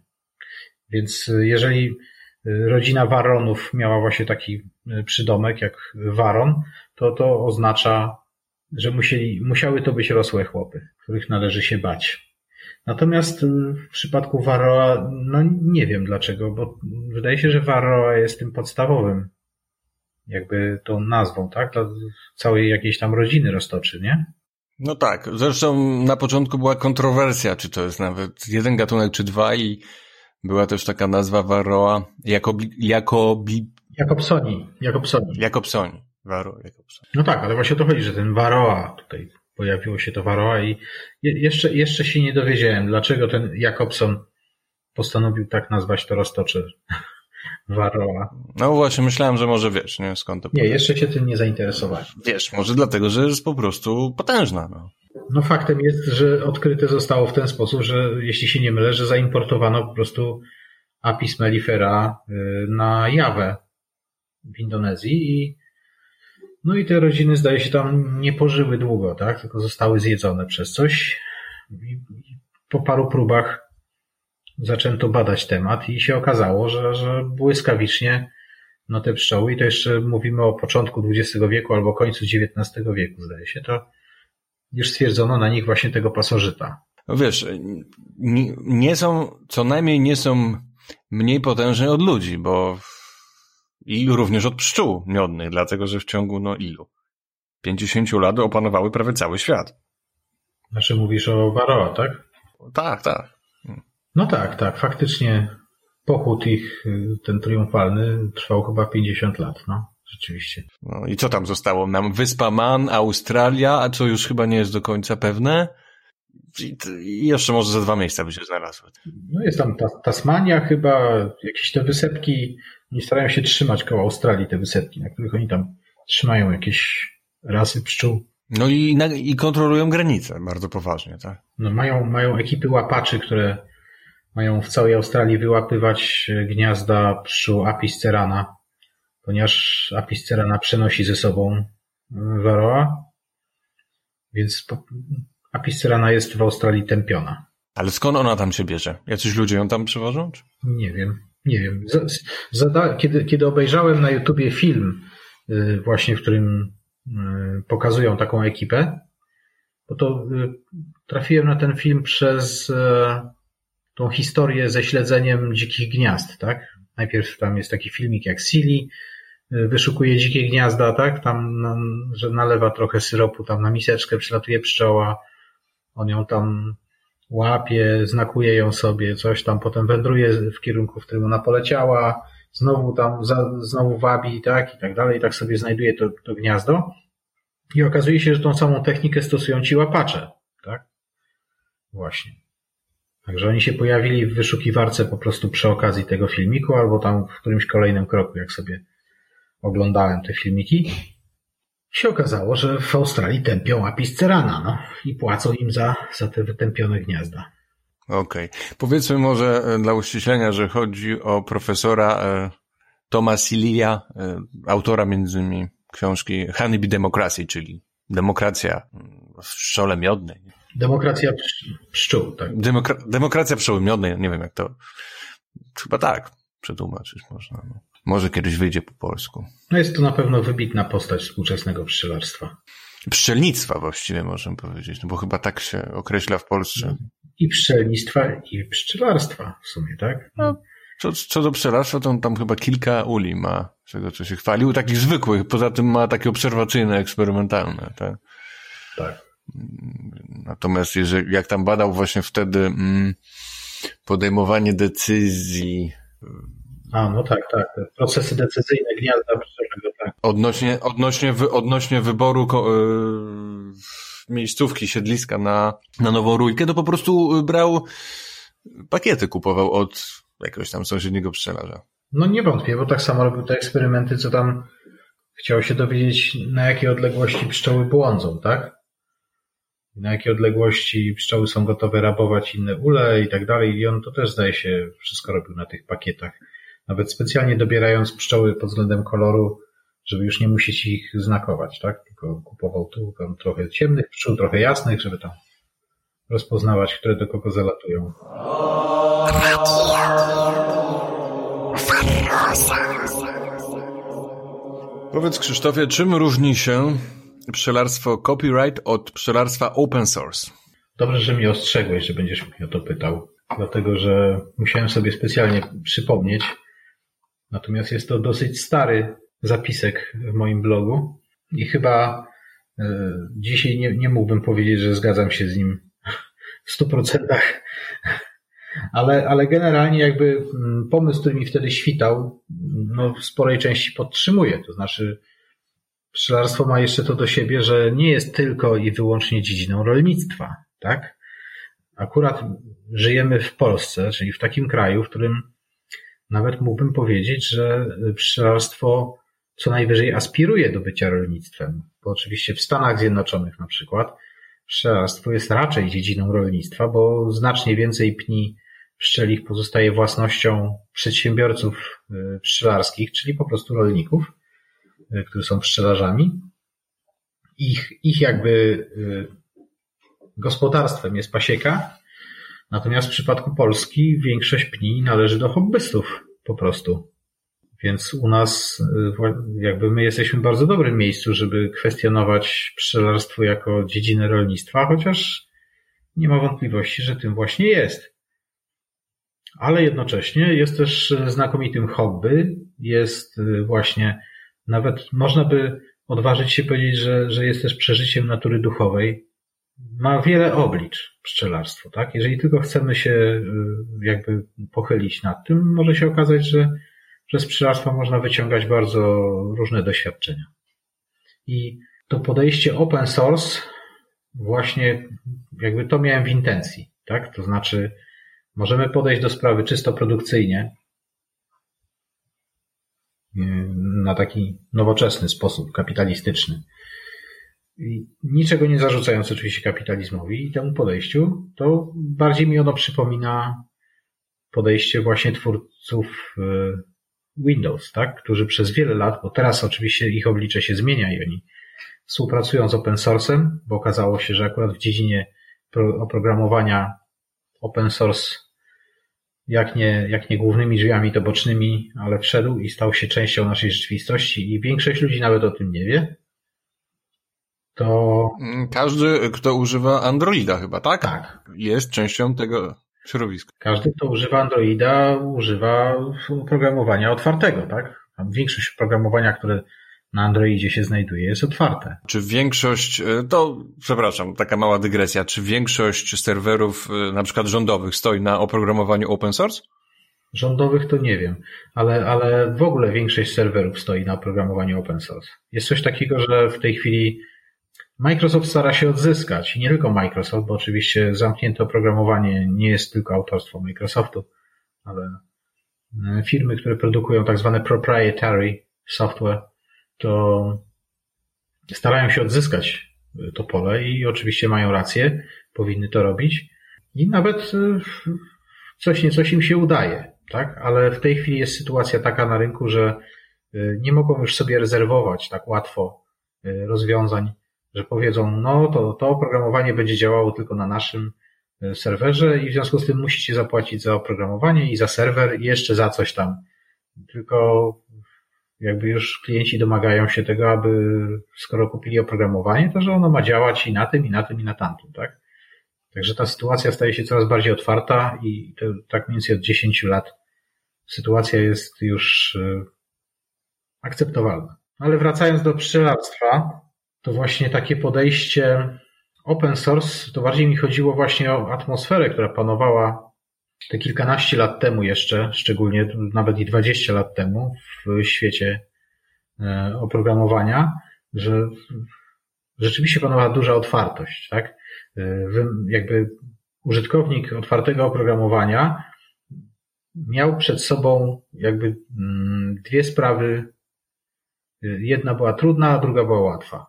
Więc jeżeli rodzina Waronów miała właśnie taki przydomek jak Waron, to to oznacza, że musieli, musiały to być rosłe chłopy, których należy się bać. Natomiast w przypadku Varroa, no nie wiem dlaczego, bo wydaje się, że Varroa jest tym podstawowym, jakby tą nazwą, tak? Dla całej jakiejś tam rodziny roztoczy, nie? No tak, zresztą na początku była kontrowersja, czy to jest nawet jeden gatunek, czy dwa i była też taka nazwa Varroa Jakobi, Jakobi, Jakobsoni. Jakobsoni. Jakobsoni. Varroa Jakobsoni. No tak, ale właśnie to chodzi, że ten Varroa tutaj pojawiło się to Varroa i je, jeszcze, jeszcze się nie dowiedziałem, dlaczego ten Jakobson postanowił tak nazwać to roztocze Varroa. No właśnie, myślałem, że może wiesz, nie? Skąd to Nie, jeszcze się tym nie zainteresowałem. Wiesz, może dlatego, że jest po prostu potężna, no. No faktem jest, że odkryte zostało w ten sposób, że jeśli się nie mylę, że zaimportowano po prostu Apis mellifera y, na Jawę w Indonezji i no i te rodziny zdaje się tam nie pożyły długo, tak? Tylko zostały zjedzone przez coś. I po paru próbach zaczęto badać temat i się okazało, że, że błyskawicznie no te pszczoły, i to jeszcze mówimy o początku XX wieku albo końcu XIX wieku, zdaje się, to już stwierdzono na nich właśnie tego pasożyta. No wiesz, nie, nie są, co najmniej nie są mniej potężne od ludzi, bo i również od pszczół miodnych, dlatego że w ciągu, no ilu? 50 lat opanowały prawie cały świat. Znaczy mówisz o Varroa, tak? Tak, tak. No tak, tak, faktycznie pochód ich, ten triumfalny, trwał chyba 50 lat, no, rzeczywiście. No i co tam zostało nam? Wyspa Man, Australia, a co już chyba nie jest do końca pewne? I jeszcze może za dwa miejsca by się znalazły. No jest tam ta, Tasmania chyba, jakieś te wysepki, nie starają się trzymać koło Australii te wysepki, na których oni tam trzymają jakieś rasy pszczół. No i, i kontrolują granice bardzo poważnie, tak? No mają, mają ekipy łapaczy, które mają w całej Australii wyłapywać gniazda pszczół Apis cerana, ponieważ Apis cerana przenosi ze sobą Varroa, więc Apis cerana jest w Australii tępiona. Ale skąd ona tam się bierze? Jacyś ludzie ją tam przywożą? Nie wiem, nie wiem. Zada kiedy, kiedy obejrzałem na YouTubie film, y, właśnie w którym y, pokazują taką ekipę, bo to y, trafiłem na ten film przez tą historię ze śledzeniem dzikich gniazd, tak? Najpierw tam jest taki filmik jak Silly, wyszukuje dzikie gniazda, tak? Tam, że nalewa trochę syropu tam na miseczkę, przylatuje pszczoła, on ją tam łapie, znakuje ją sobie, coś tam, potem wędruje w kierunku, w którym ona poleciała, znowu tam, za, znowu wabi, tak, i tak dalej, tak sobie znajduje to, to gniazdo. I okazuje się, że tą samą technikę stosują ci łapacze, tak? Właśnie. Także oni się pojawili w wyszukiwarce po prostu przy okazji tego filmiku, albo tam w którymś kolejnym kroku, jak sobie oglądałem te filmiki się okazało, że w Australii tępią apis cerana, no i płacą im za, za te wytępione gniazda. Okej. Okay. Powiedzmy może e, dla uściślenia, że chodzi o profesora e, Toma Silia, e, autora między innymi książki Honeybee Democracy, czyli demokracja w szczole miodnej. Demokracja pszczół, tak. Demokra demokracja pszczoły miodnej, nie wiem jak to, chyba tak przetłumaczyć można. No. Może kiedyś wyjdzie po polsku. No jest to na pewno wybitna postać współczesnego pszczelarstwa. Pszczelnictwa właściwie możemy powiedzieć, no bo chyba tak się określa w Polsce. I pszczelnictwa, i pszczelarstwa w sumie, tak? No, co, co do pszczelarstwa, to on tam chyba kilka uli ma, z tego co się chwalił, takich zwykłych, poza tym ma takie obserwacyjne, eksperymentalne, tak? Tak. Natomiast jeżeli, jak tam badał właśnie wtedy mm, podejmowanie decyzji a, no tak, tak. Procesy decyzyjne gniazda pszczelego, tak. Odnośnie, odnośnie, wy, odnośnie wyboru yy, miejscówki, siedliska na, na nową rójkę, to po prostu brał pakiety, kupował od jakiegoś tam sąsiedniego pszczelarza. No nie wątpię, bo tak samo robił te eksperymenty, co tam chciał się dowiedzieć, na jakiej odległości pszczoły błądzą, tak? Na jakiej odległości pszczoły są gotowe rabować inne ule i tak dalej. I on to też zdaje się wszystko robił na tych pakietach. Nawet specjalnie dobierając pszczoły pod względem koloru, żeby już nie musieć ich znakować, tak? Tylko kupował tu tam trochę ciemnych pszczół, trochę jasnych, żeby tam rozpoznawać, które do kogo zalatują. Powiedz Krzysztofie, czym różni się pszczelarstwo copyright od pszczelarstwa open source? Dobrze, że mnie ostrzegłeś, że będziesz mnie o to pytał, dlatego że musiałem sobie specjalnie przypomnieć, Natomiast jest to dosyć stary zapisek w moim blogu i chyba Dzisiaj nie, nie mógłbym powiedzieć, że zgadzam się z nim w stu procentach, ale, ale generalnie jakby mm, pomysł, który mi wtedy świtał, no w sporej części podtrzymuję. To znaczy, pszczelarstwo ma jeszcze to do siebie, że nie jest tylko i wyłącznie dziedziną rolnictwa, tak? Akurat żyjemy w Polsce, czyli w takim kraju, w którym nawet mógłbym powiedzieć, że pszczelarstwo co najwyżej aspiruje do bycia rolnictwem. Bo oczywiście w Stanach Zjednoczonych na przykład pszczelarstwo jest raczej dziedziną rolnictwa, bo znacznie więcej pni pszczelich pozostaje własnością przedsiębiorców y, pszczelarskich, czyli po prostu rolników, którzy są pszczelarzami. Ich, ich jakby y, gospodarstwem jest pasieka, natomiast w przypadku Polski większość pni należy do hobbystów po prostu. Więc u nas jakby my jesteśmy w bardzo dobrym miejscu, żeby kwestionować pszczelarstwo jako dziedzinę rolnictwa, chociaż nie ma wątpliwości, że tym właśnie jest ale jednocześnie jest też znakomitym hobby. Jest y, właśnie, nawet można by odważyć się powiedzieć, że, że jest też przeżyciem natury duchowej. Ma wiele oblicz pszczelarstwo, tak? Jeżeli tylko chcemy się y, jakby pochylić nad tym, może się okazać, że, że z pszczelarstwa można wyciągać bardzo różne doświadczenia. I to podejście open source właśnie jakby to miałem w intencji, tak? To znaczy, Możemy podejść do sprawy czysto produkcyjnie, na taki nowoczesny sposób, kapitalistyczny. I niczego nie zarzucając oczywiście kapitalizmowi i temu podejściu, to bardziej mi ono przypomina podejście właśnie twórców e, Windows, tak? którzy przez wiele lat, bo teraz oczywiście ich oblicze się zmienia i oni współpracują z open source'em, bo okazało się, że akurat w dziedzinie oprogramowania open source jak nie, jak nie głównymi drzwiami, to bocznymi, ale wszedł i stał się częścią naszej rzeczywistości i większość ludzi nawet o tym nie wie, to... Mm, każdy, kto używa Androida chyba, tak? Tak. Jest częścią tego środowiska. Każdy, kto używa Androida, używa oprogramowania otwartego, tak? Większość oprogramowania, które na Androidzie się znajduje, jest otwarte. Czy większość, e, to przepraszam, taka mała dygresja, czy większość serwerów e, na przykład rządowych stoi na oprogramowaniu open source? Rządowych to nie wiem, ale, ale w ogóle większość serwerów stoi na oprogramowaniu open source. Jest coś takiego, że w tej chwili Microsoft stara się odzyskać, i nie tylko Microsoft, bo oczywiście zamknięte oprogramowanie nie jest tylko autorstwo Microsoftu, ale e, firmy, które produkują tak zwane proprietary software, to starają się odzyskać to pole i oczywiście mają rację, powinny to robić i nawet e, coś nie coś im się udaje, tak? Ale w tej chwili jest sytuacja taka na rynku, że e, nie mogą już sobie rezerwować tak łatwo e, rozwiązań, że powiedzą, no to, to oprogramowanie będzie działało tylko na naszym serwerze i w związku z tym musicie zapłacić za oprogramowanie i za serwer i jeszcze za coś tam. Tylko jakby już klienci domagają się tego, aby skoro kupili oprogramowanie, to że ono ma działać i na tym, i na tym, i na tamtym, tak? Także ta sytuacja staje się coraz bardziej otwarta i to, tak mniej więcej od 10 lat sytuacja jest już e, akceptowalna. Ale wracając do pszczelarstwa, to właśnie takie podejście open source, to bardziej mi chodziło właśnie o atmosferę, która panowała te kilkanaście lat temu jeszcze, szczególnie nawet i dwadzieścia lat temu w świecie e, oprogramowania, że rzeczywiście panowała duża otwartość, tak? E, jakby użytkownik otwartego oprogramowania miał przed sobą jakby mm, dwie sprawy. Jedna była trudna, a druga była łatwa.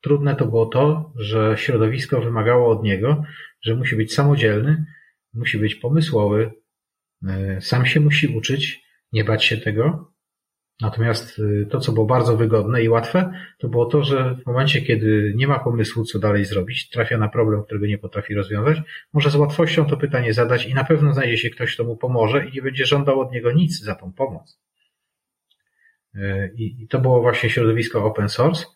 Trudne to było to, że środowisko wymagało od niego, że musi być samodzielny, musi być pomysłowy, e, sam się musi uczyć, nie bać się tego. Natomiast e, to, co było bardzo wygodne i łatwe, to było to, że w momencie, kiedy nie ma pomysłu, co dalej zrobić, trafia na problem, którego nie potrafi rozwiązać, może z łatwością to pytanie zadać i na pewno znajdzie się ktoś, kto mu pomoże i nie będzie żądał od niego nic za tą pomoc. E, I to było właśnie środowisko open source,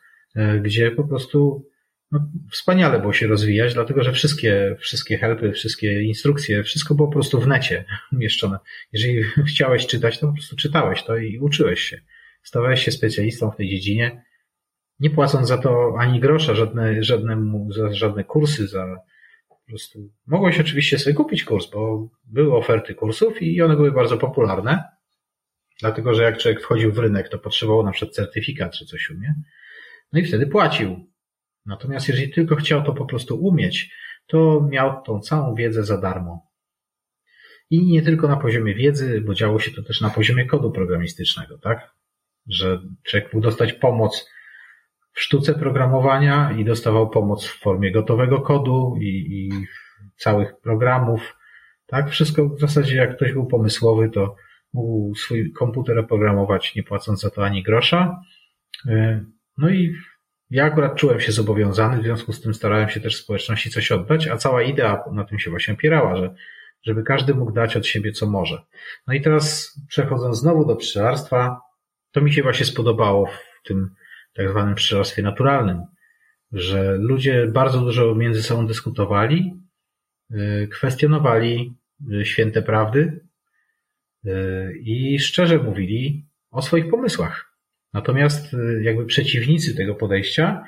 gdzie po prostu no, wspaniale było się rozwijać, dlatego że wszystkie, wszystkie helpy, wszystkie instrukcje, wszystko było po prostu w necie umieszczone. Jeżeli chciałeś czytać, to po prostu czytałeś to i uczyłeś się. Stawałeś się specjalistą w tej dziedzinie nie płacąc za to ani grosza, żadne, żadnemu, za żadne kursy, za po prostu. Mogłeś oczywiście sobie kupić kurs, bo były oferty kursów i one były bardzo popularne. Dlatego, że jak człowiek wchodził w rynek, to potrzebował na przykład certyfikat czy coś umie. No i wtedy płacił. Natomiast jeżeli tylko chciał to po prostu umieć, to miał tą całą wiedzę za darmo. I nie tylko na poziomie wiedzy, bo działo się to też na poziomie kodu programistycznego, tak? Że człowiek mógł dostać pomoc w sztuce programowania i dostawał pomoc w formie gotowego kodu i, i całych programów. Tak, wszystko w zasadzie jak ktoś był pomysłowy, to mógł swój komputer oprogramować, nie płacąc za to ani grosza. E, no i ja akurat czułem się zobowiązany, w związku z tym starałem się też społeczności coś oddać, a cała idea na tym się właśnie opierała, że żeby każdy mógł dać od siebie co może. No i teraz przechodząc znowu do pszczelarstwa, to mi się właśnie spodobało w tym tak zwanym pszczelarstwie naturalnym, że ludzie bardzo dużo między sobą dyskutowali, y, kwestionowali y, święte prawdy y, i szczerze mówili o swoich pomysłach. Natomiast jakby przeciwnicy tego podejścia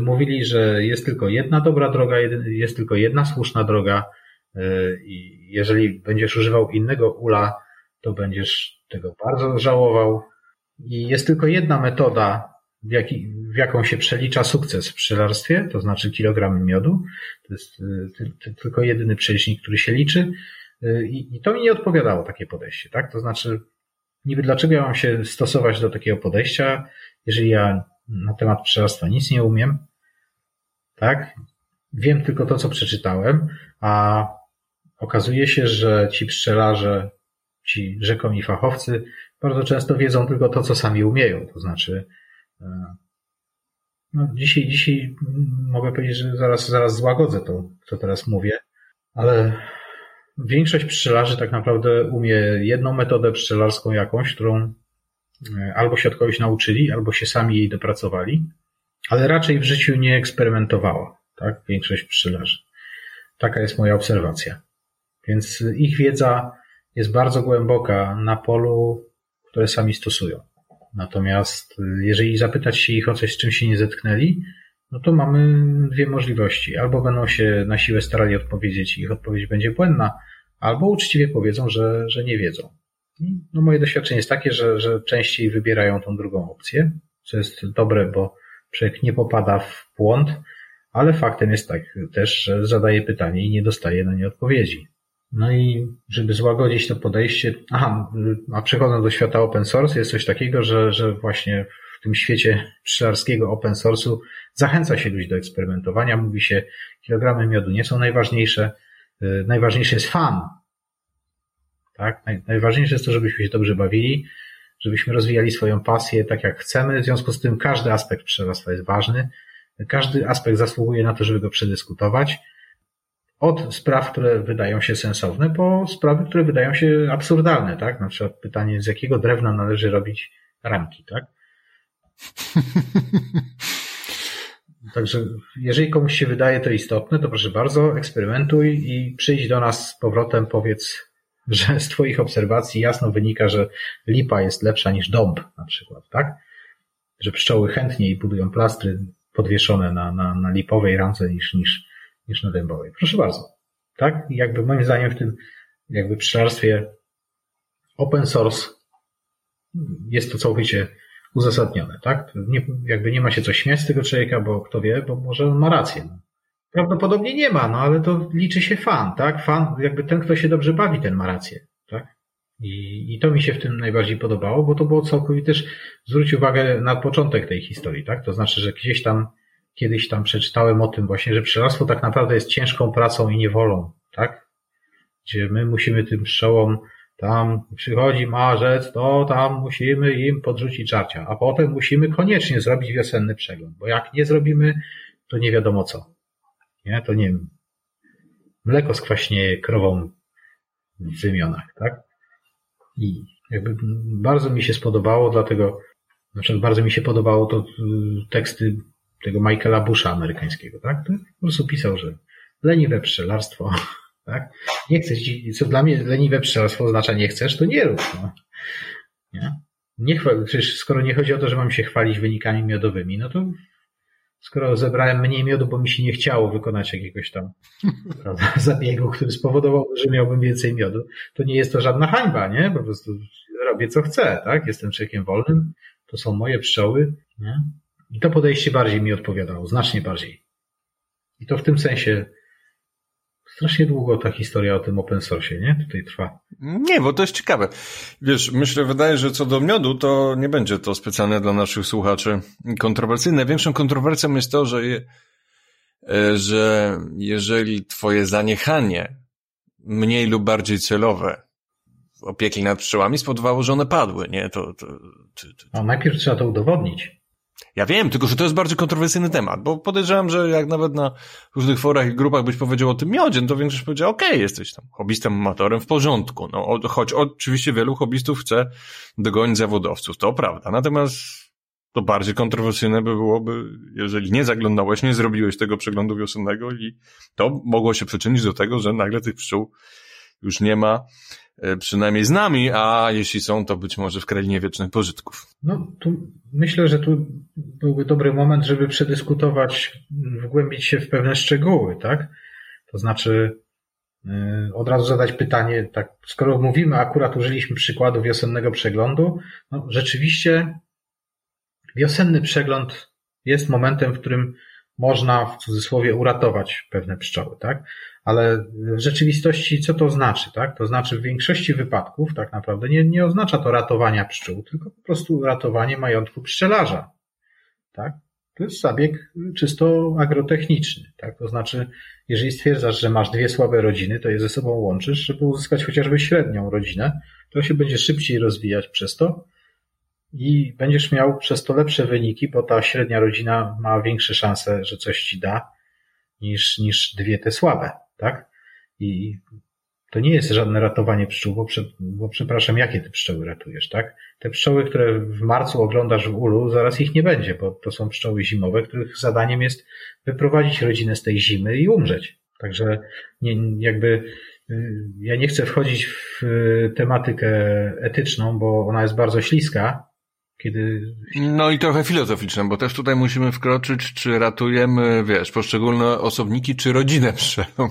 mówili, że jest tylko jedna dobra droga, jest tylko jedna słuszna droga i jeżeli będziesz używał innego ula, to będziesz tego bardzo żałował. I jest tylko jedna metoda w, jaki, w jaką się przelicza sukces w pszczelarstwie, to znaczy kilogramy miodu. To jest y, tylko jedyny przelicznik, który się liczy. Y, I, I to mi nie odpowiadało takie podejście, tak? To znaczy, niby dlaczego ja mam się stosować do takiego podejścia, jeżeli ja na temat pszczelarstwa nic nie umiem, tak? Wiem tylko to, co przeczytałem, a okazuje się, że ci pszczelarze, ci rzekomi fachowcy bardzo często wiedzą tylko to, co sami umieją. To znaczy, no, dzisiaj, dzisiaj mogę powiedzieć, że zaraz, zaraz złagodzę to, co teraz mówię, ale większość pszczelarzy tak naprawdę umie jedną metodę pszczelarską jakąś, którą e, albo się od kogoś nauczyli, albo się sami jej dopracowali, ale raczej w życiu nie eksperymentowała, tak? Większość pszczelarzy. Taka jest moja obserwacja. Więc ich wiedza jest bardzo głęboka na polu, które sami stosują. Natomiast y, jeżeli zapytać się ich o coś, z czym się nie zetknęli, no to mamy dwie możliwości. Albo będą się na siłę starali odpowiedzieć i ich odpowiedź będzie błędna, albo uczciwie powiedzą, że, że nie wiedzą. no moje doświadczenie jest takie, że, że częściej wybierają tą drugą opcję, co jest dobre, bo człowiek nie popada w błąd, ale faktem jest tak też, że zadaje pytanie i nie dostaje na nie odpowiedzi. No i żeby złagodzić to podejście, aha, a przechodząc do świata open source, jest coś takiego, że, że właśnie w tym świecie pszczelarskiego open source'u zachęca się ludzi do eksperymentowania. Mówi się, kilogramy miodu nie są najważniejsze, y, najważniejszy jest fan. Tak? Najważniejsze jest to, żebyśmy się dobrze bawili, żebyśmy rozwijali swoją pasję tak jak chcemy. W związku z tym każdy aspekt pszczelarstwa jest ważny. Każdy aspekt zasługuje na to, żeby go przedyskutować od spraw, które wydają się sensowne, po sprawy, które wydają się absurdalne, tak? Na przykład pytanie, z jakiego drewna należy robić ramki, tak? Także jeżeli komuś się wydaje to istotne, to proszę bardzo, eksperymentuj i przyjdź do nas z powrotem, powiedz, że z Twoich obserwacji jasno wynika, że lipa jest lepsza niż dąb na przykład, tak? Że pszczoły chętniej budują plastry podwieszone na, na, na lipowej ramce niż, niż, niż na dębowej. Proszę bardzo. Tak? Jakby moim zdaniem w tym jakby pszczelarstwie open source jest to całkowicie uzasadnione, tak? Nie, jakby nie ma się co śmiać z tego człowieka, bo kto wie, bo może on ma rację. Prawdopodobnie nie ma, no ale to liczy się fan, tak? Fan, jakby ten, kto się dobrze bawi, ten ma rację, tak? I, I to mi się w tym najbardziej podobało, bo to było całkowicie też, zwróć uwagę na początek tej historii, tak? To znaczy, że gdzieś tam kiedyś tam przeczytałem o tym właśnie, że pszczelarstwo tak naprawdę jest ciężką pracą i niewolą, tak? Gdzie my musimy tym pszczołom tam przychodzi marzec, to tam musimy im podrzucić żarcia, a potem musimy koniecznie zrobić wiosenny przegląd, bo jak nie zrobimy, to nie wiadomo co. Nie, to nie wiem, mleko skwaśnieje krową w wymionach, tak? I jakby bardzo mi się spodobało, dlatego, znaczy bardzo mi się podobało to y, teksty tego Michaela Busha amerykańskiego, tak? To po prostu pisał, że leniwe pszczelarstwo, tak? Nie chcesz, co dla mnie leniwe pszczelarstwo oznacza nie chcesz, to nie rób, no. Nie? nie chwal, przecież skoro nie chodzi o to, że mam się chwalić wynikami miodowymi, no to skoro zebrałem mniej miodu, bo mi się nie chciało wykonać jakiegoś tam prawda, zabiegu, który spowodował, że miałbym więcej miodu, to nie jest to żadna hańba, nie? Po prostu robię co chcę, tak? Jestem człowiekiem wolnym, to są moje pszczoły, nie? I to podejście bardziej mi odpowiadało, znacznie bardziej. I to w tym sensie strasznie długo ta historia o tym open source, nie? Tutaj trwa. Nie, bo to jest ciekawe. Wiesz, myślę, wydaje, że co do miodu, to nie będzie to specjalne dla naszych słuchaczy kontrowersyjne. Większą kontrowersją jest to, że, je, e, że jeżeli twoje zaniechanie mniej lub bardziej celowe opieki nad pszczołami spowodowało, że one padły, nie? To, to, to, to... Najpierw trzeba to udowodnić. Ja wiem, tylko że to jest bardzo kontrowersyjny temat, bo podejrzewam, że jak nawet na różnych forach i grupach byś powiedział o tym miodzie, no to większość powiedział, okej, okay, jesteś tam hobbystem, amatorem, w porządku. No, choć oczywiście wielu hobbystów chce dogonić zawodowców, to prawda. Natomiast to bardziej kontrowersyjne by byłoby, jeżeli nie zaglądałeś, nie zrobiłeś tego przeglądu wiosennego i to mogło się przyczynić do tego, że nagle tych pszczół już nie ma przynajmniej z nami, a jeśli są, to być może w krainie wiecznych pożytków. No, tu myślę, że tu byłby dobry moment, żeby przedyskutować, wgłębić się w pewne szczegóły, tak? To znaczy, e, od razu zadać pytanie, tak, skoro mówimy, akurat użyliśmy przykładu wiosennego przeglądu, no rzeczywiście wiosenny przegląd jest momentem, w którym można w cudzysłowie uratować pewne pszczoły, tak? Ale w rzeczywistości co to znaczy, tak? To znaczy w większości wypadków tak naprawdę nie, nie oznacza to ratowania pszczół, tylko po prostu ratowanie majątku pszczelarza, tak? To jest zabieg czysto agrotechniczny, tak? To znaczy, jeżeli stwierdzasz, że masz dwie słabe rodziny, to je ze sobą łączysz, żeby uzyskać chociażby średnią rodzinę, to się będzie szybciej rozwijać przez to, i będziesz miał przez to lepsze wyniki, bo ta średnia rodzina ma większe szanse, że coś ci da, niż, niż dwie te słabe, tak? I to nie jest żadne ratowanie pszczół, bo, prze, bo przepraszam, jakie ty pszczoły ratujesz, tak? Te pszczoły, które w marcu oglądasz w ulu, zaraz ich nie będzie, bo to są pszczoły zimowe, których zadaniem jest wyprowadzić rodzinę z tej zimy i umrzeć. Także nie, jakby y, ja nie chcę wchodzić w y, tematykę etyczną, bo ona jest bardzo śliska, kiedy... No i trochę filozoficzne, bo też tutaj musimy wkroczyć, czy ratujemy, wiesz, poszczególne osobniki, czy rodzinę pszczelą.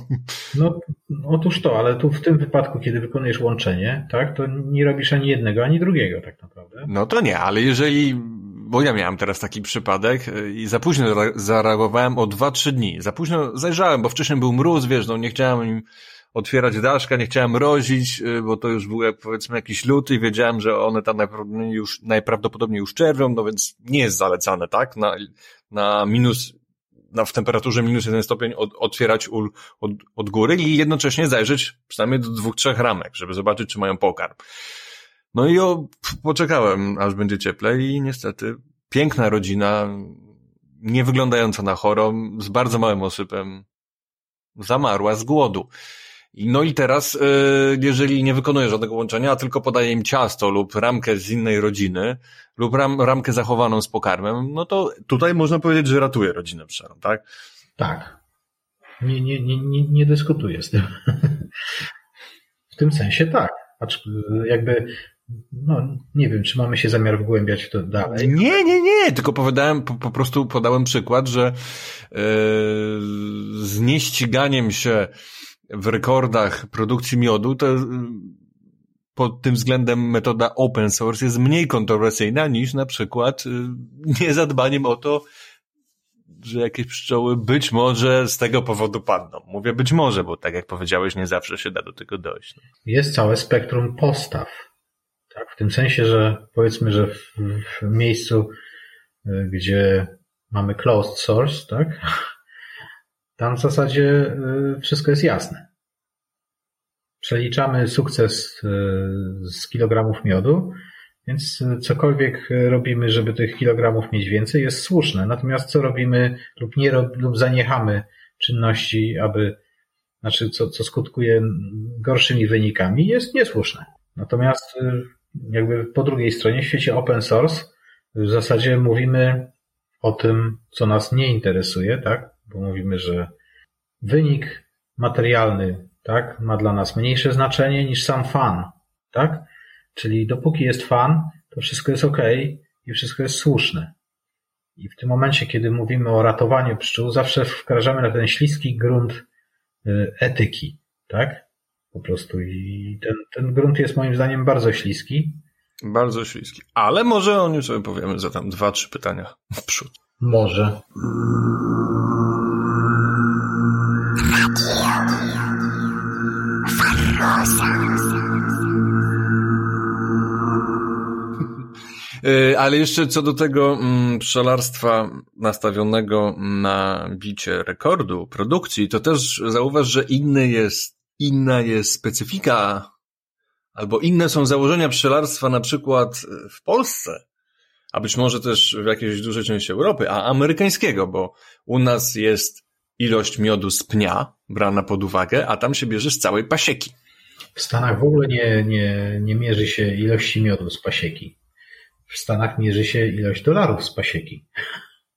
No, otóż to, ale tu w tym wypadku, kiedy wykonujesz łączenie, tak, to nie robisz ani jednego, ani drugiego tak naprawdę. No to nie, ale jeżeli, bo ja miałem teraz taki przypadek i za późno zareagowałem o 2-3 dni. Za późno zajrzałem, bo wcześniej był mróz, wiesz, no nie chciałem im otwierać daszka, nie chciałem rozić, y, bo to już był jak powiedzmy jakiś luty i wiedziałem, że one tam najprawdopodobniej już, najprawdopodobniej już czerwią, no więc nie jest zalecane, tak? Na, na minus, na, w temperaturze minus jeden stopień od, otwierać ul od, od góry i jednocześnie zajrzeć przynajmniej do dwóch, trzech ramek, żeby zobaczyć, czy mają pokarm. No i o, poczekałem, aż będzie cieplej i niestety piękna rodzina, nie wyglądająca na chorą, z bardzo małym osypem, zamarła z głodu. No i teraz, e, jeżeli nie wykonuje żadnego łączenia, a tylko podaje im ciasto lub ramkę z innej rodziny, lub ram, ramkę zachowaną z pokarmem, no to tutaj można powiedzieć, że ratuje rodzinę pszczelą, tak? Tak. Nie, nie, nie, nie, nie dyskutuję z tym. w tym sensie tak. Jakby no, nie wiem, czy mamy się zamiar wgłębiać w to dalej. Nie, nie, nie, tylko powiedziałem, po, po prostu podałem przykład, że yy, z nieściganiem się w rekordach produkcji miodu, to y, pod tym względem metoda open source jest mniej kontrowersyjna niż na przykład y, niezadbaniem o to, że jakieś pszczoły być może z tego powodu padną. Mówię być może, bo tak jak powiedziałeś, nie zawsze się da do tego dojść. No. Jest całe spektrum postaw. Tak, w tym sensie, że powiedzmy, że w, w miejscu, y, gdzie mamy closed source, tak, tam w zasadzie y, wszystko jest jasne. Przeliczamy sukces y, z kilogramów miodu, więc cokolwiek robimy, żeby tych kilogramów mieć więcej, jest słuszne. Natomiast co robimy lub nie lub zaniechamy czynności, aby, znaczy co, co skutkuje gorszymi wynikami, jest niesłuszne. Natomiast y, jakby po drugiej stronie, w świecie open source, w zasadzie mówimy o tym, co nas nie interesuje, tak? Bo mówimy, że wynik materialny tak, ma dla nas mniejsze znaczenie niż sam fan. Tak? Czyli dopóki jest fan, to wszystko jest ok i wszystko jest słuszne. I w tym momencie, kiedy mówimy o ratowaniu pszczół, zawsze wkraczamy na ten śliski grunt y, etyki, tak? Po prostu i ten, ten grunt jest moim zdaniem bardzo śliski. Bardzo śliski. Ale może o nim sobie powiemy za tam dwa, trzy pytania w przód. Może. Ale jeszcze co do tego mm, pszczelarstwa nastawionego na bicie rekordu produkcji, to też zauważ, że inny jest, inna jest specyfika, albo inne są założenia pszczelarstwa na przykład w Polsce, a być może też w jakiejś dużej części Europy, a amerykańskiego, bo u nas jest ilość miodu z pnia brana pod uwagę, a tam się bierze z całej pasieki. W Stanach w ogóle nie, nie, nie mierzy się ilości miodu z pasieki. W Stanach mierzy się ilość dolarów z pasieki.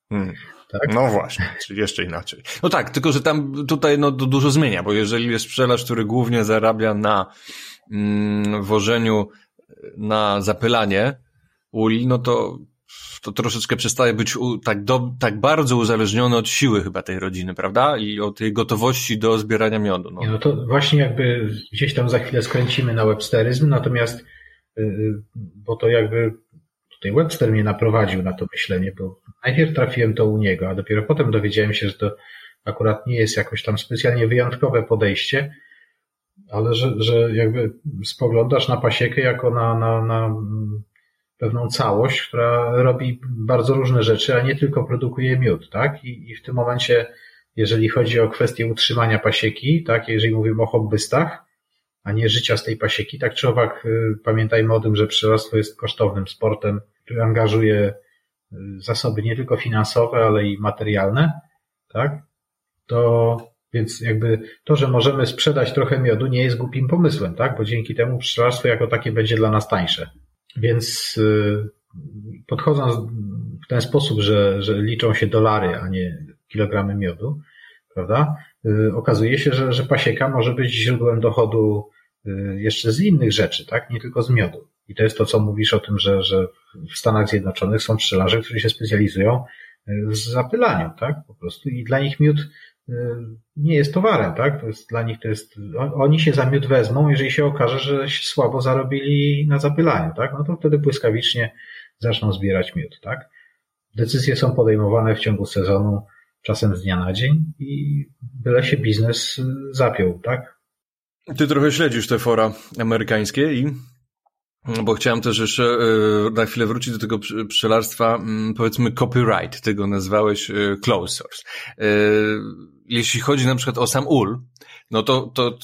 Hmm. Tak? No właśnie, czyli jeszcze inaczej. No tak, tylko że tam tutaj no, to dużo zmienia, bo jeżeli jest pszczelarz, który głównie zarabia na mm, wożeniu na zapylanie uli, no to to troszeczkę przestaje być u, tak, do, tak bardzo uzależniony od siły chyba tej rodziny, prawda? I od tej gotowości do zbierania miodu. No. no to właśnie jakby gdzieś tam za chwilę skręcimy na websteryzm, natomiast y, y, bo to jakby tutaj Webster mnie naprowadził na to myślenie, bo najpierw trafiłem to u niego, a dopiero potem dowiedziałem się, że to akurat nie jest jakoś tam specjalnie wyjątkowe podejście, ale że, że jakby spoglądasz na pasiekę jako na, na, na pewną całość, która robi bardzo różne rzeczy, a nie tylko produkuje miód, tak? I, i w tym momencie, jeżeli chodzi o kwestię utrzymania pasieki, tak, jeżeli mówimy o hobbystach, a nie życia z tej pasieki, tak czy owak y, pamiętajmy o tym, że pszczelarstwo jest kosztownym sportem, angażuje y, zasoby nie tylko finansowe, ale i materialne, tak? To więc jakby to, że możemy sprzedać trochę miodu nie jest głupim pomysłem, tak? Bo dzięki temu pszczelarstwo jako takie będzie dla nas tańsze. Więc y, podchodząc w ten sposób, że, że liczą się dolary, a nie kilogramy miodu, prawda? Y, okazuje się, że, że pasieka może być źródłem dochodu jeszcze z innych rzeczy, tak? Nie tylko z miodu. I to jest to, co mówisz o tym, że, że w Stanach Zjednoczonych są pszczelarze, którzy się specjalizują w zapylaniu, tak? Po prostu i dla nich miód Y, nie jest towarem, tak? To jest dla nich to jest, oni się za miód wezmą, jeżeli się okaże, że słabo zarobili na zapylaniu, tak? No to wtedy błyskawicznie zaczną zbierać miód, tak? Decyzje są podejmowane w ciągu sezonu, czasem z dnia na dzień i byle się biznes zapiął, tak? Ty trochę śledzisz te fora amerykańskie i bo chciałem też jeszcze e, na chwilę wrócić do tego pszczelarstwa, mm, powiedzmy copyright, ty go nazwałeś e, closed source. E, jeśli chodzi na przykład o sam ul, no to, to,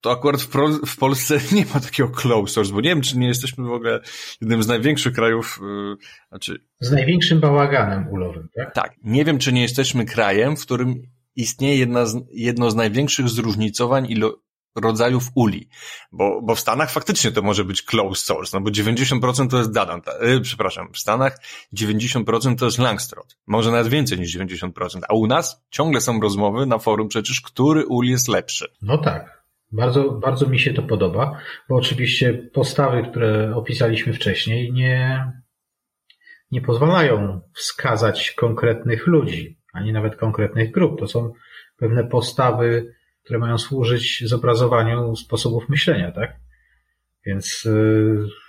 to akurat w, w Polsce nie ma takiego closed source, bo nie wiem, czy nie jesteśmy w ogóle jednym z największych krajów, znaczy... Z największym bałaganem ulowym, tak? Tak. Nie wiem, czy nie jesteśmy krajem, w którym istnieje jedna z, jedno z największych zróżnicowań ilo, rodzajów uli, bo, bo w Stanach faktycznie to może być closed source, no bo 90% to jest Dadan, yy, przepraszam, w Stanach 90% to jest Langstroth, może nawet więcej niż 90%, a u nas ciągle są rozmowy na forum przecież, który ul jest lepszy. No tak. Bardzo, bardzo mi się to podoba, bo oczywiście postawy, które opisaliśmy wcześniej, nie, nie pozwalają wskazać konkretnych ludzi, ani nawet konkretnych grup. To są pewne postawy które mają służyć zobrazowaniu sposobów myślenia, tak? Więc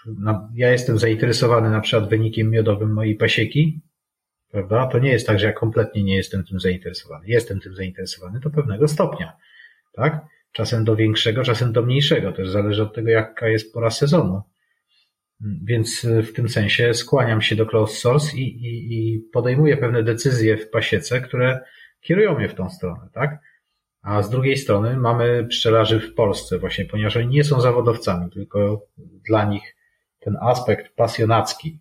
no, ja jestem zainteresowany na przykład wynikiem miodowym mojej pasieki, prawda? To nie jest tak, że ja kompletnie nie jestem tym zainteresowany. Jestem tym zainteresowany do pewnego stopnia, tak? Czasem do większego, czasem do mniejszego. Też zależy od tego, jaka jest pora sezonu. Więc y, w tym sensie skłaniam się do closed source i, i, i podejmuję pewne decyzje w pasiece, które kierują mnie w tą stronę, tak? A z drugiej strony mamy pszczelarzy w Polsce właśnie, ponieważ oni nie są zawodowcami, tylko dla nich ten aspekt pasjonacki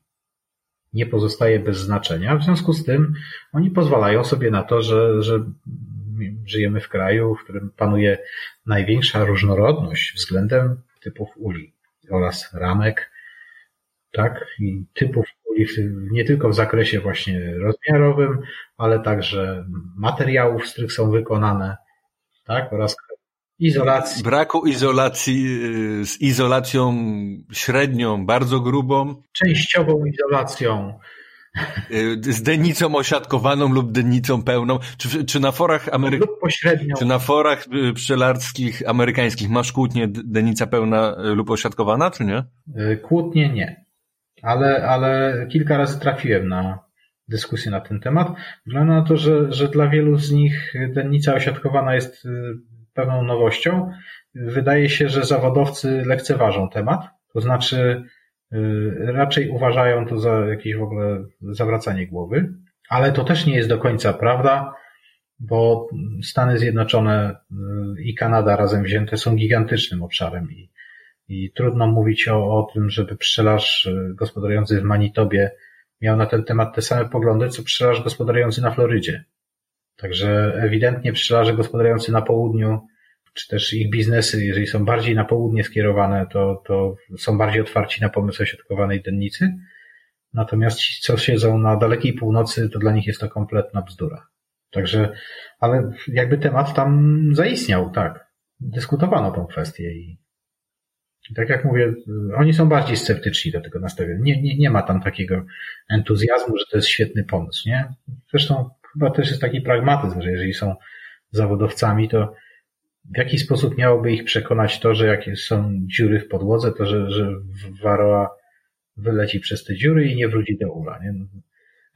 nie pozostaje bez znaczenia. W związku z tym oni pozwalają sobie na to, że, że żyjemy w kraju, w którym panuje największa różnorodność względem typów uli oraz ramek, tak, i typów uli nie tylko w zakresie właśnie rozmiarowym, ale także materiałów, z których są wykonane, tak? Oraz Izolacji. Braku izolacji, y, z izolacją średnią, bardzo grubą. Częściową izolacją. Y, z denicą osiadkowaną lub denicą pełną. Czy, czy na forach Amery... Lub pośrednią. Czy na forach y, pszczelarskich amerykańskich masz kłótnie denica pełna lub osiadkowana, czy nie? Kłótnie nie. Ale, ale kilka razy trafiłem na dyskusję na ten temat. Wygląda na to, że, że dla wielu z nich dennica osiadkowana jest pewną nowością. Wydaje się, że zawodowcy lekceważą temat, to znaczy y, raczej uważają to za jakieś w ogóle zawracanie głowy, ale to też nie jest do końca prawda, bo Stany Zjednoczone y, i Kanada razem wzięte są gigantycznym obszarem i, i trudno mówić o, o tym, żeby pszczelarz y, gospodarujący w Manitobie miał na ten temat te same poglądy, co pszczelarz gospodarujący na Florydzie. Także ewidentnie pszczelarze gospodarujący na południu, czy też ich biznesy, jeżeli są bardziej na południe skierowane, to, to są bardziej otwarci na pomysł ośrodkowanej dennicy. Natomiast ci, co siedzą na dalekiej północy, to dla nich jest to kompletna bzdura. Także, ale jakby temat tam zaistniał, tak. Dyskutowano tą kwestię i, i tak jak mówię, oni są bardziej sceptyczni do tego nastawienia. Nie, nie, nie ma tam takiego entuzjazmu, że to jest świetny pomysł, nie? Zresztą chyba też jest taki pragmatyzm, że jeżeli są zawodowcami, to w jaki sposób miałoby ich przekonać to, że jakie są dziury w podłodze, to że, że Waroa wyleci przez te dziury i nie wróci do ula, nie? No,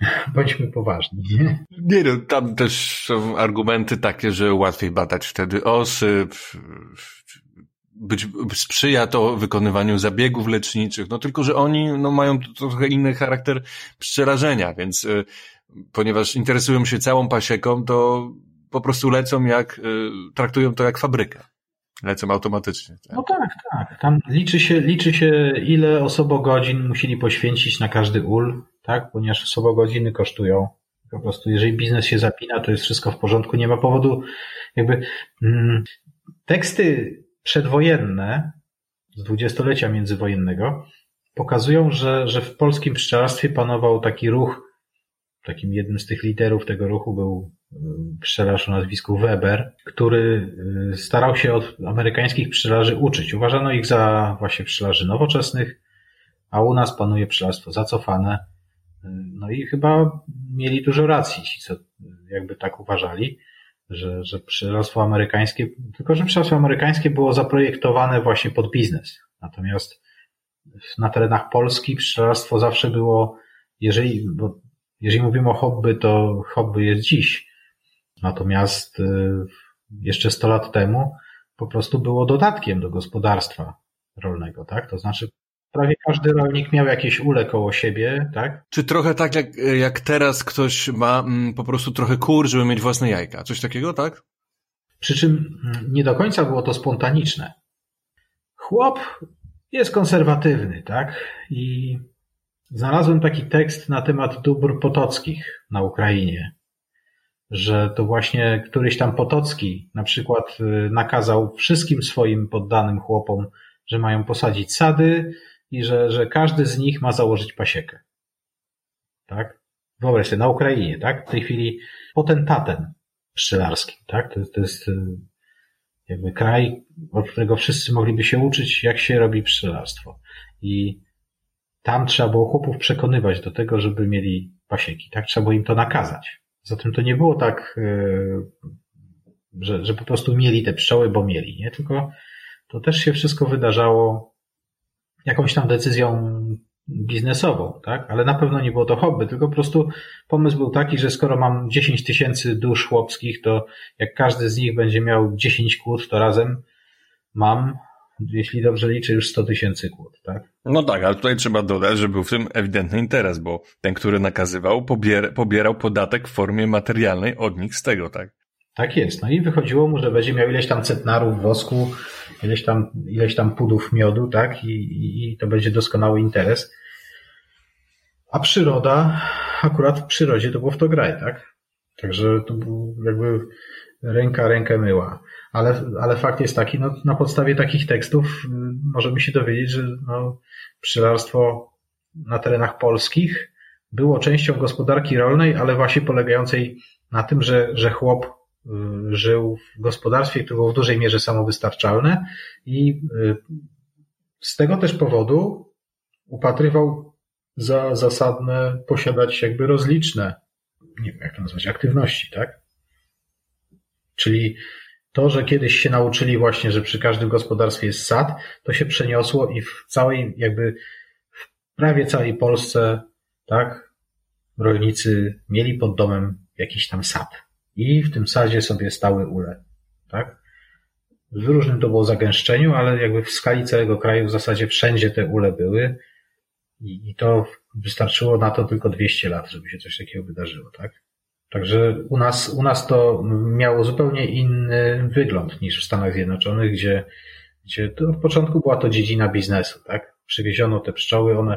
bądźmy poważni, nie? Nie no, tam też są argumenty takie, że łatwiej badać wtedy osy, być, sprzyja to wykonywaniu zabiegów leczniczych, no tylko, że oni no, mają trochę inny charakter pszczelarzenia, więc y, ponieważ interesują się całą pasieką, to po prostu lecą jak, y, traktują to jak fabrykę. Lecą automatycznie. Tak? No tak, tak. Tam liczy się, liczy się, ile osobogodzin musieli poświęcić na każdy ul, tak? Ponieważ osobogodziny kosztują. Po prostu, jeżeli biznes się zapina, to jest wszystko w porządku. Nie ma powodu, jakby, mm, teksty przedwojenne z dwudziestolecia międzywojennego pokazują, że, że w polskim pszczelarstwie panował taki ruch takim jednym z tych liderów tego ruchu był y, pszczelarz o nazwisku Weber, który y, starał się od amerykańskich pszczelarzy uczyć. Uważano ich za właśnie pszczelarzy nowoczesnych, a u nas panuje pszczelarstwo zacofane. Y, no i chyba mieli dużo racji ci, co jakby tak uważali, że, że pszczelarstwo amerykańskie, tylko że pszczelarstwo amerykańskie było zaprojektowane właśnie pod biznes. Natomiast na terenach Polski pszczelarstwo zawsze było, jeżeli, bo jeżeli mówimy o hobby, to hobby jest dziś. Natomiast y, jeszcze 100 lat temu po prostu było dodatkiem do gospodarstwa rolnego, tak? To znaczy prawie każdy rolnik miał jakieś ule koło siebie, tak? Czy trochę tak jak, jak teraz ktoś ma mm, po prostu trochę kur, żeby mieć własne jajka? Coś takiego, tak? Przy czym mm, nie do końca było to spontaniczne. Chłop jest konserwatywny, tak? I Znalazłem taki tekst na temat dóbr potockich na Ukrainie, że to właśnie któryś tam Potocki na przykład y, nakazał wszystkim swoim poddanym chłopom, że mają posadzić sady i że, że każdy z nich ma założyć pasiekę. Tak? Wyobraź sobie, na Ukrainie, tak? W tej chwili potentatem pszczelarskim, tak? To, to jest y, jakby kraj, od którego wszyscy mogliby się uczyć, jak się robi pszczelarstwo. I tam trzeba było chłopów przekonywać do tego, żeby mieli pasieki, tak? Trzeba było im to nakazać. Zatem to nie było tak, e, że, że po prostu mieli te pszczoły, bo mieli, nie? Tylko to też się wszystko wydarzało jakąś tam decyzją biznesową, tak? Ale na pewno nie było to hobby, tylko po prostu pomysł był taki, że skoro mam 10 tysięcy dusz chłopskich, to jak każdy z nich będzie miał 10 kłód, to razem mam jeśli dobrze liczę, już 100 tysięcy kłód, tak? No tak, ale tutaj trzeba dodać, że był w tym ewidentny interes, bo ten, który nakazywał, pobier pobierał podatek w formie materialnej od nich z tego, tak? Tak jest. No i wychodziło mu, że będzie miał ileś tam centnarów wosku, ileś tam, ileś tam pudów miodu, tak? I, i, I to będzie doskonały interes. A przyroda, akurat w przyrodzie to było w to graj, tak? Także to był jakby ręka rękę myła. Ale, ale fakt jest taki, no, na podstawie takich tekstów y, możemy się dowiedzieć, że no, pszczelarstwo na terenach polskich było częścią gospodarki rolnej, ale właśnie polegającej na tym, że, że chłop żył w gospodarstwie, które było w dużej mierze samowystarczalne i z tego też powodu upatrywał za zasadne posiadać jakby rozliczne, nie wiem jak to nazwać, aktywności, tak? Czyli to, że kiedyś się nauczyli właśnie, że przy każdym gospodarstwie jest sad, to się przeniosło i w całej, jakby w prawie całej Polsce, tak, rolnicy mieli pod domem jakiś tam sad. I w tym sadzie sobie stały ule, tak? W różnym to było zagęszczeniu, ale jakby w skali całego kraju w zasadzie wszędzie te ule były i, i to wystarczyło na to tylko 200 lat, żeby się coś takiego wydarzyło, tak? Także u nas, u nas to miało zupełnie inny wygląd niż w Stanach Zjednoczonych, gdzie, gdzie od początku była to dziedzina biznesu, tak? Przywieziono te pszczoły, one.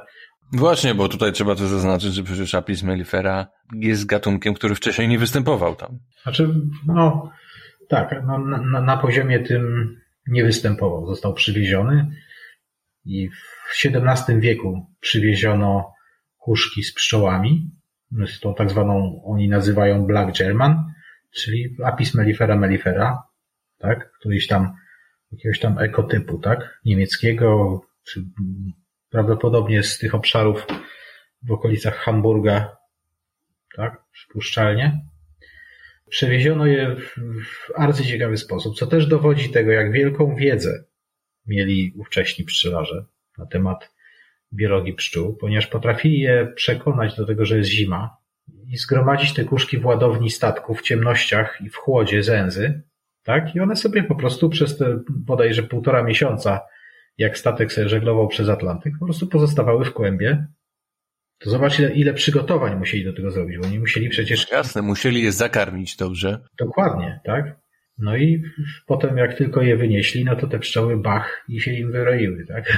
Właśnie, bo tutaj trzeba też zaznaczyć, że przecież Apis mellifera jest gatunkiem, który wcześniej nie występował tam. Znaczy, no, tak, no, na, na poziomie tym nie występował. Został przywieziony i w XVII wieku przywieziono kuszki z pszczołami, z tą tak zwaną, oni nazywają Black German, czyli Apis mellifera mellifera, tak, któryś tam, jakiegoś tam ekotypu, tak, niemieckiego, czy prawdopodobnie z tych obszarów w okolicach Hamburga, tak, przypuszczalnie. Przewieziono je w, w arcyciekawy sposób, co też dowodzi tego, jak wielką wiedzę mieli ówcześni pszczelarze na temat biologii pszczół, ponieważ potrafili je przekonać do tego, że jest zima i zgromadzić te kuszki w ładowni statku w ciemnościach i w chłodzie zęzy, tak? I one sobie po prostu przez te bodajże półtora miesiąca, jak statek sobie żeglował przez Atlantyk, po prostu pozostawały w kłębie. To zobacz, ile, ile przygotowań musieli do tego zrobić, bo oni musieli przecież... Jasne, musieli je zakarmić dobrze. Dokładnie, tak? No i potem jak tylko je wynieśli, no to te pszczoły bach i się im wyroiły, tak?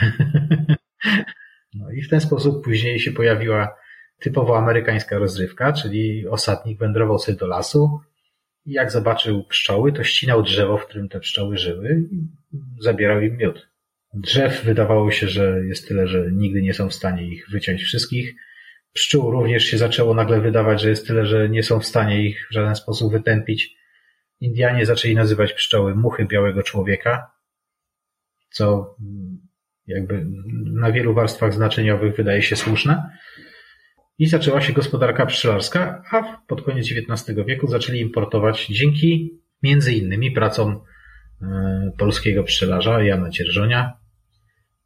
No i w ten sposób później się pojawiła typowo amerykańska rozrywka, czyli osadnik wędrował sobie do lasu i jak zobaczył pszczoły, to ścinał drzewo, w którym te pszczoły żyły i zabierał im miód. Drzew wydawało się, że jest tyle, że nigdy nie są w stanie ich wyciąć wszystkich. Pszczół również się zaczęło nagle wydawać, że jest tyle, że nie są w stanie ich w żaden sposób wytępić. Indianie zaczęli nazywać pszczoły muchy białego człowieka, co jakby na wielu warstwach znaczeniowych wydaje się słuszne. I zaczęła się gospodarka pszczelarska, a pod koniec XIX wieku zaczęli importować dzięki między innymi pracom polskiego pszczelarza Jana Dzierżonia,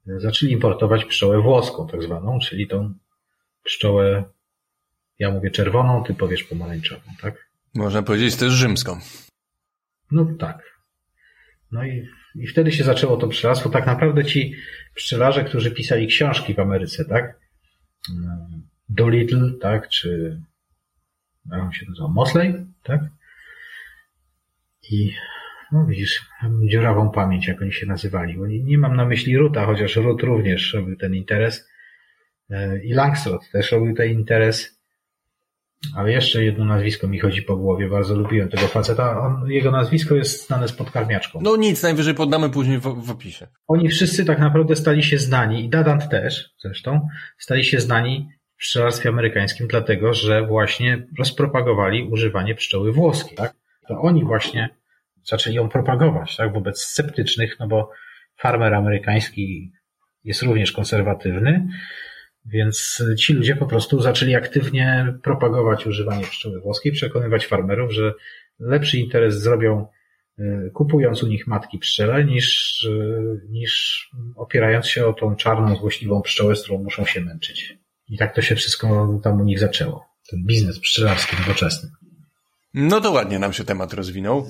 zaczęli importować pszczołę włoską, tak zwaną, czyli tą pszczołę, ja mówię czerwoną, ty powiesz pomarańczową, tak? Można powiedzieć też rzymską. No tak. No i, i wtedy się zaczęło to pszczelarstwo. Tak naprawdę ci pszczelarze, którzy pisali książki w Ameryce, tak? Doolittle, tak? Czy jak on się nazywa? Mosley, tak? I no widzisz, dziurawą pamięć, jak oni się nazywali. Bo nie, nie mam na myśli Ruta, chociaż Rut również robił ten interes. E, I Langstroth też robił ten interes. Ale jeszcze jedno nazwisko mi chodzi po głowie. Bardzo lubiłem tego faceta. On, jego nazwisko jest znane z podkarmiaczką. No nic, najwyżej poddamy później w, w opisie. Oni wszyscy tak naprawdę stali się znani, i Dadant też zresztą, stali się znani w pszczelarstwie amerykańskim, dlatego że właśnie rozpropagowali używanie pszczoły włoskiej. Tak? To oni właśnie zaczęli ją propagować tak? wobec sceptycznych, no bo farmer amerykański jest również konserwatywny, więc ci ludzie po prostu zaczęli aktywnie propagować używanie pszczoły włoskiej, przekonywać farmerów, że lepszy interes zrobią y, kupując u nich matki pszczele, niż, y, niż opierając się o tą czarną, złośliwą pszczołę, z którą muszą się męczyć. I tak to się wszystko tam u nich zaczęło. Ten biznes pszczelarski nowoczesny. No to ładnie nam się temat rozwinął.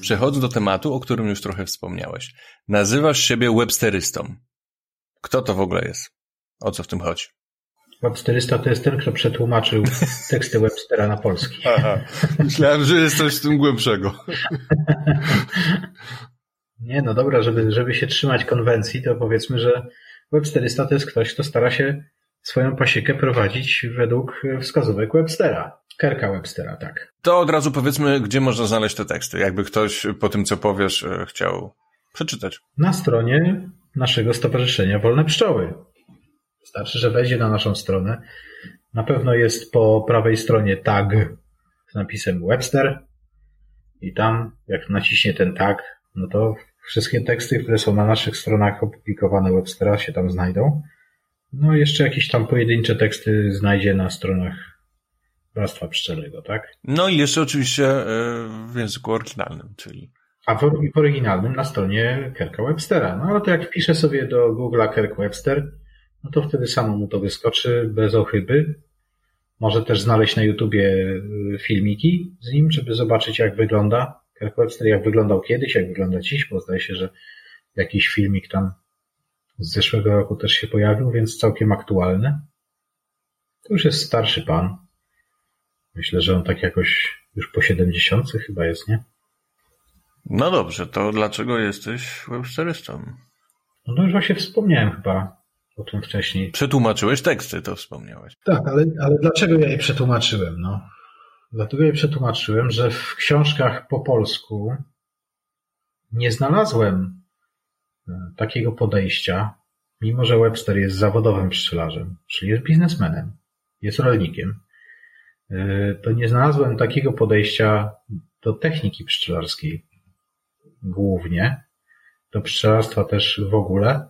Przechodząc do tematu, o którym już trochę wspomniałeś. Nazywasz siebie websterystą. Kto to w ogóle jest? O co w tym chodzi? Websterysta to jest ten, kto przetłumaczył teksty Webstera na polski. Aha. Myślałem, że jest coś w tym głębszego. Nie, no dobra, żeby, żeby się trzymać konwencji, to powiedzmy, że Websterysta to jest ktoś, kto stara się swoją pasiekę prowadzić według wskazówek Webstera. Kerka Webstera, tak. To od razu powiedzmy, gdzie można znaleźć te teksty, jakby ktoś po tym, co powiesz, e, chciał przeczytać. Na stronie naszego Stowarzyszenia Wolne Pszczoły. Wystarczy, że wejdzie na naszą stronę. Na pewno jest po prawej stronie tag z napisem Webster i tam, jak naciśnie ten tag, no to wszystkie teksty, które są na naszych stronach opublikowane Webstera się tam znajdą. No jeszcze jakieś tam pojedyncze teksty znajdzie na stronach Bractwa Pszczelego, tak? No i jeszcze oczywiście e, w języku oryginalnym, czyli a w, w oryginalnym na stronie Kerka Webstera. No ale to jak wpiszę sobie do Google'a Kirk Webster, no to wtedy samo mu to wyskoczy bez ochyby. Może też znaleźć na YouTubie y, filmiki z nim, żeby zobaczyć jak wygląda Kirk Webster, jak wyglądał kiedyś, jak wygląda dziś, bo zdaje się, że jakiś filmik tam z zeszłego roku też się pojawił, więc całkiem aktualny. To już jest starszy pan. Myślę, że on tak jakoś już po 70 chyba jest, nie? No dobrze, to dlaczego jesteś websterystą? No to już właśnie wspomniałem chyba o tym wcześniej. Przetłumaczyłeś teksty, to wspomniałeś. Tak, ale, ale dlaczego ja je przetłumaczyłem? No? Dlatego je przetłumaczyłem, że w książkach po polsku nie znalazłem e, takiego podejścia, mimo że Webster jest zawodowym pszczelarzem, czyli jest biznesmenem, jest rolnikiem, e, to nie znalazłem takiego podejścia do techniki pszczelarskiej głównie, do pszczelarstwa też w ogóle,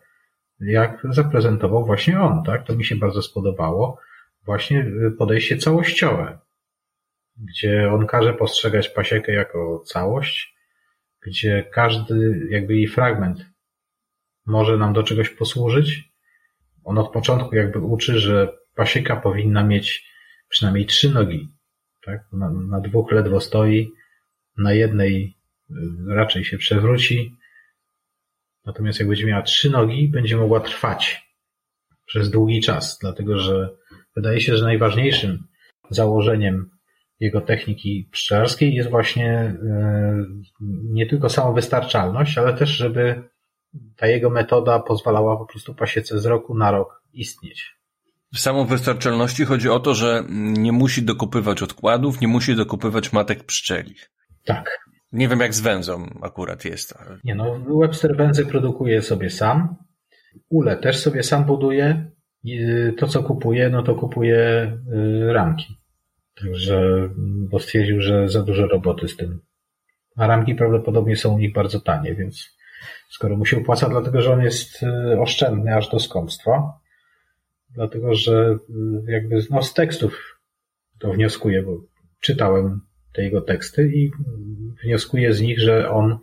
jak zaprezentował właśnie on, tak? To mi się bardzo spodobało. Właśnie podejście całościowe, gdzie on każe postrzegać pasiekę jako całość, gdzie każdy jakby jej fragment może nam do czegoś posłużyć. On od początku jakby uczy, że pasieka powinna mieć przynajmniej trzy nogi. Tak? Na, na dwóch ledwo stoi, na jednej raczej się przewróci. Natomiast jak będzie miała trzy nogi, będzie mogła trwać przez długi czas, dlatego że wydaje się, że najważniejszym założeniem jego techniki pszczelarskiej jest właśnie e, nie tylko samowystarczalność, ale też, żeby ta jego metoda pozwalała po prostu pasiece z roku na rok istnieć. W samowystarczalności chodzi o to, że nie musi dokupywać odkładów, nie musi dokupywać matek pszczeli. Tak. Nie wiem jak z węzą akurat jest. Ale... Nie no, Webster węzy produkuje sobie sam. Ule też sobie sam buduje. To co kupuje, no to kupuje y, ramki. Także, bo stwierdził, że za dużo roboty z tym. A ramki prawdopodobnie są u nich bardzo tanie, więc skoro mu się opłaca, dlatego że on jest y, oszczędny aż do skąpstwa, dlatego że y, jakby no, z tekstów to wnioskuję, bo czytałem te jego teksty i wnioskuję z nich, że on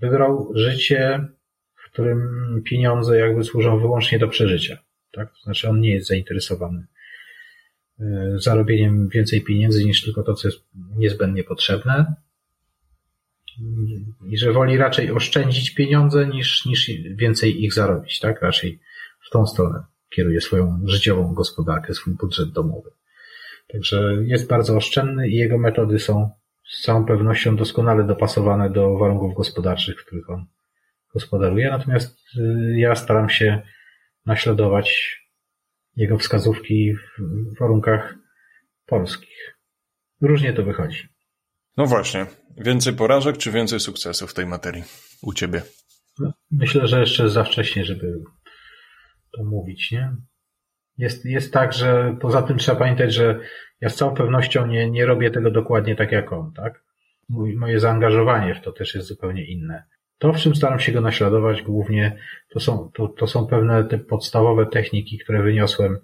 wybrał życie, w którym pieniądze jakby służą wyłącznie do przeżycia. Tak? To znaczy on nie jest zainteresowany zarobieniem więcej pieniędzy niż tylko to, co jest niezbędnie potrzebne i że woli raczej oszczędzić pieniądze niż, niż więcej ich zarobić, tak? Raczej w tą stronę kieruje swoją życiową gospodarkę, swój budżet domowy. Także jest bardzo oszczędny i jego metody są z całą pewnością doskonale dopasowane do warunków gospodarczych, w których on gospodaruje. Natomiast y, ja staram się naśladować jego wskazówki w warunkach polskich. Różnie to wychodzi. No właśnie. Więcej porażek czy więcej sukcesów w tej materii u ciebie? Myślę, że jeszcze za wcześnie, żeby to mówić, nie? Jest, jest tak, że poza tym trzeba pamiętać, że ja z całą pewnością nie, nie robię tego dokładnie tak jak on, tak? Moje zaangażowanie w to też jest zupełnie inne. To, w czym staram się go naśladować głównie, to są, to, to są pewne te podstawowe techniki, które wyniosłem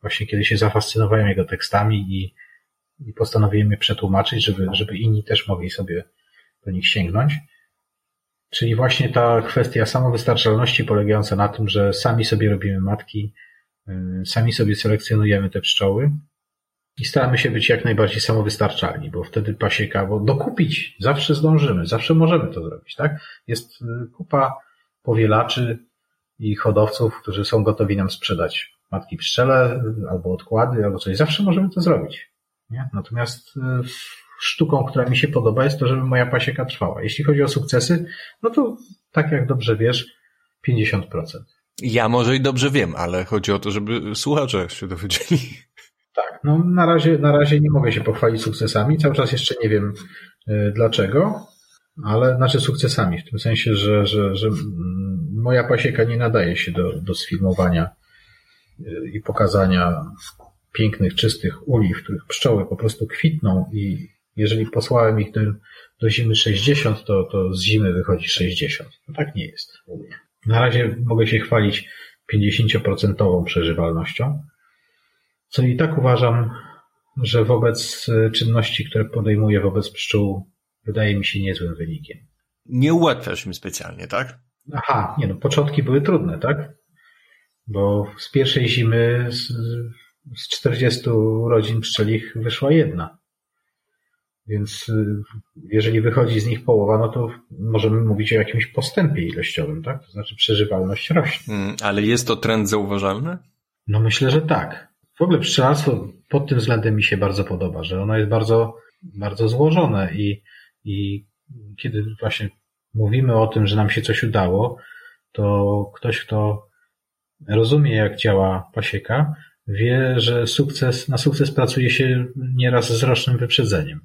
właśnie kiedy się zafascynowałem jego tekstami i, i postanowiłem je przetłumaczyć, żeby, żeby inni też mogli sobie do nich sięgnąć. Czyli właśnie ta kwestia samowystarczalności polegająca na tym, że sami sobie robimy matki, y, sami sobie selekcjonujemy te pszczoły i staramy się być jak najbardziej samowystarczalni, bo wtedy pasieka, bo dokupić zawsze zdążymy, zawsze możemy to zrobić, tak? Jest y, kupa powielaczy i hodowców, którzy są gotowi nam sprzedać matki pszczele albo odkłady, albo coś. Zawsze możemy to zrobić. Nie? Natomiast y, sztuką, która mi się podoba, jest to, żeby moja pasieka trwała. Jeśli chodzi o sukcesy, no to tak jak dobrze wiesz, 50%. Ja może i dobrze wiem, ale chodzi o to, żeby słuchacze się dowiedzieli. No na razie, na razie nie mogę się pochwalić sukcesami. Cały czas jeszcze nie wiem y, dlaczego, ale znaczy sukcesami, w tym sensie, że, że, że moja pasieka nie nadaje się do, do sfilmowania i pokazania pięknych, czystych uli, w których pszczoły po prostu kwitną i jeżeli posłałem ich do, do zimy 60, to, to z zimy wychodzi 60. No tak nie jest. Na razie mogę się chwalić 50% przeżywalnością, co i tak uważam, że wobec czynności, które podejmuję wobec pszczół, wydaje mi się niezłym wynikiem. Nie ułatwiasz im specjalnie, tak? Aha, nie no, początki były trudne, tak? Bo z pierwszej zimy z, z 40 rodzin pszczelich wyszła jedna. Więc y, jeżeli wychodzi z nich połowa, no to możemy mówić o jakimś postępie ilościowym, tak? To znaczy przeżywalność rośnie. Mm, ale jest to trend zauważalny? No myślę, że tak. W ogóle pszczelarstwo pod tym względem mi się bardzo podoba, że ono jest bardzo, bardzo złożone i, i kiedy właśnie mówimy o tym, że nam się coś udało, to ktoś, kto rozumie, jak działa pasieka, wie, że sukces, na sukces pracuje się nieraz z rocznym wyprzedzeniem.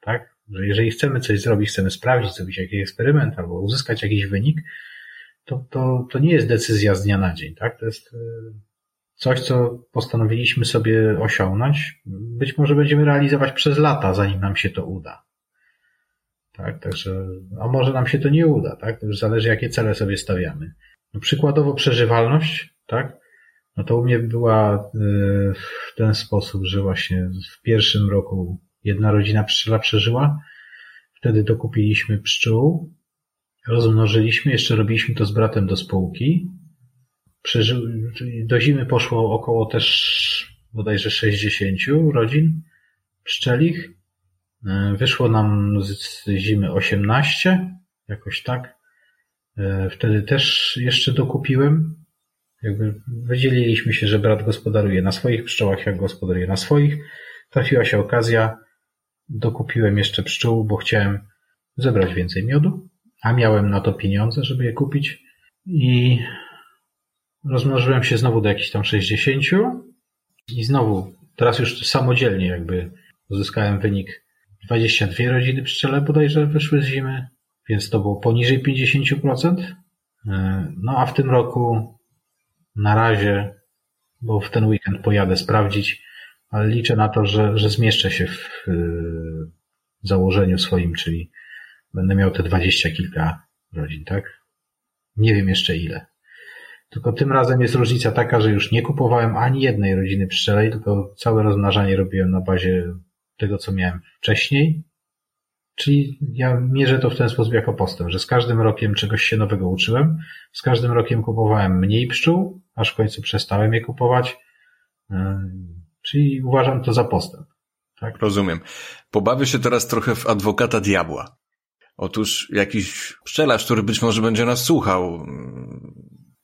Tak? Że jeżeli chcemy coś zrobić, chcemy sprawdzić, zrobić jakiś eksperyment albo uzyskać jakiś wynik, to, to, to nie jest decyzja z dnia na dzień. Tak? To jest e, coś, co postanowiliśmy sobie osiągnąć. Być może będziemy realizować przez lata, zanim nam się to uda. Tak, także, a może nam się to nie uda, tak? To już zależy, jakie cele sobie stawiamy. No, przykładowo przeżywalność, tak? No to u mnie była e, w ten sposób, że właśnie w pierwszym roku jedna rodzina pszczela przeżyła. Wtedy dokupiliśmy pszczół, rozmnożyliśmy, jeszcze robiliśmy to z bratem do spółki. Przeży... Do zimy poszło około też bodajże 60 rodzin pszczelich. E, wyszło nam z zimy 18, jakoś tak. E, wtedy też jeszcze dokupiłem. Jakby wydzieliliśmy się, że brat gospodaruje na swoich pszczołach, jak gospodaruje na swoich. Trafiła się okazja, dokupiłem jeszcze pszczół, bo chciałem zebrać więcej miodu, a miałem na to pieniądze, żeby je kupić. I rozmnożyłem się znowu do jakichś tam 60 i znowu, teraz już samodzielnie jakby uzyskałem wynik 22 rodziny pszczele bodajże wyszły z zimy, więc to było poniżej 50%. E, no a w tym roku na razie, bo w ten weekend pojadę sprawdzić, ale liczę na to, że, że zmieszczę się w założeniu swoim, czyli będę miał te dwadzieścia kilka rodzin, tak? Nie wiem jeszcze ile. Tylko tym razem jest różnica taka, że już nie kupowałem ani jednej rodziny pszczelej, tylko całe rozmnażanie robiłem na bazie tego, co miałem wcześniej. Czyli ja mierzę to w ten sposób jako postęp, że z każdym rokiem czegoś się nowego uczyłem, z każdym rokiem kupowałem mniej pszczół, aż w końcu przestałem je kupować. Czyli uważam to za postęp. Tak? Rozumiem. Pobawię się teraz trochę w adwokata diabła. Otóż jakiś pszczelarz, który być może będzie nas słuchał,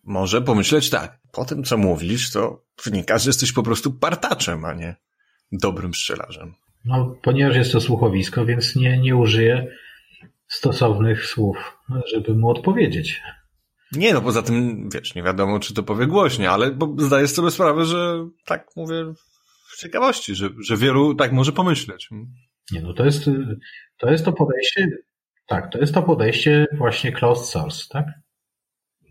może pomyśleć tak. Po tym, co mówisz, to wynika, że jesteś po prostu partaczem, a nie dobrym pszczelarzem. No, ponieważ jest to słuchowisko, więc nie, nie użyję stosownych słów, żeby mu odpowiedzieć. Nie, no poza tym, wiesz, nie wiadomo, czy to powie głośniej, ale bo zdajesz sobie sprawę, że tak mówię w ciekawości, że, że wielu tak może pomyśleć. Nie, no to jest, to jest to podejście, tak, to jest to podejście właśnie closed source, tak?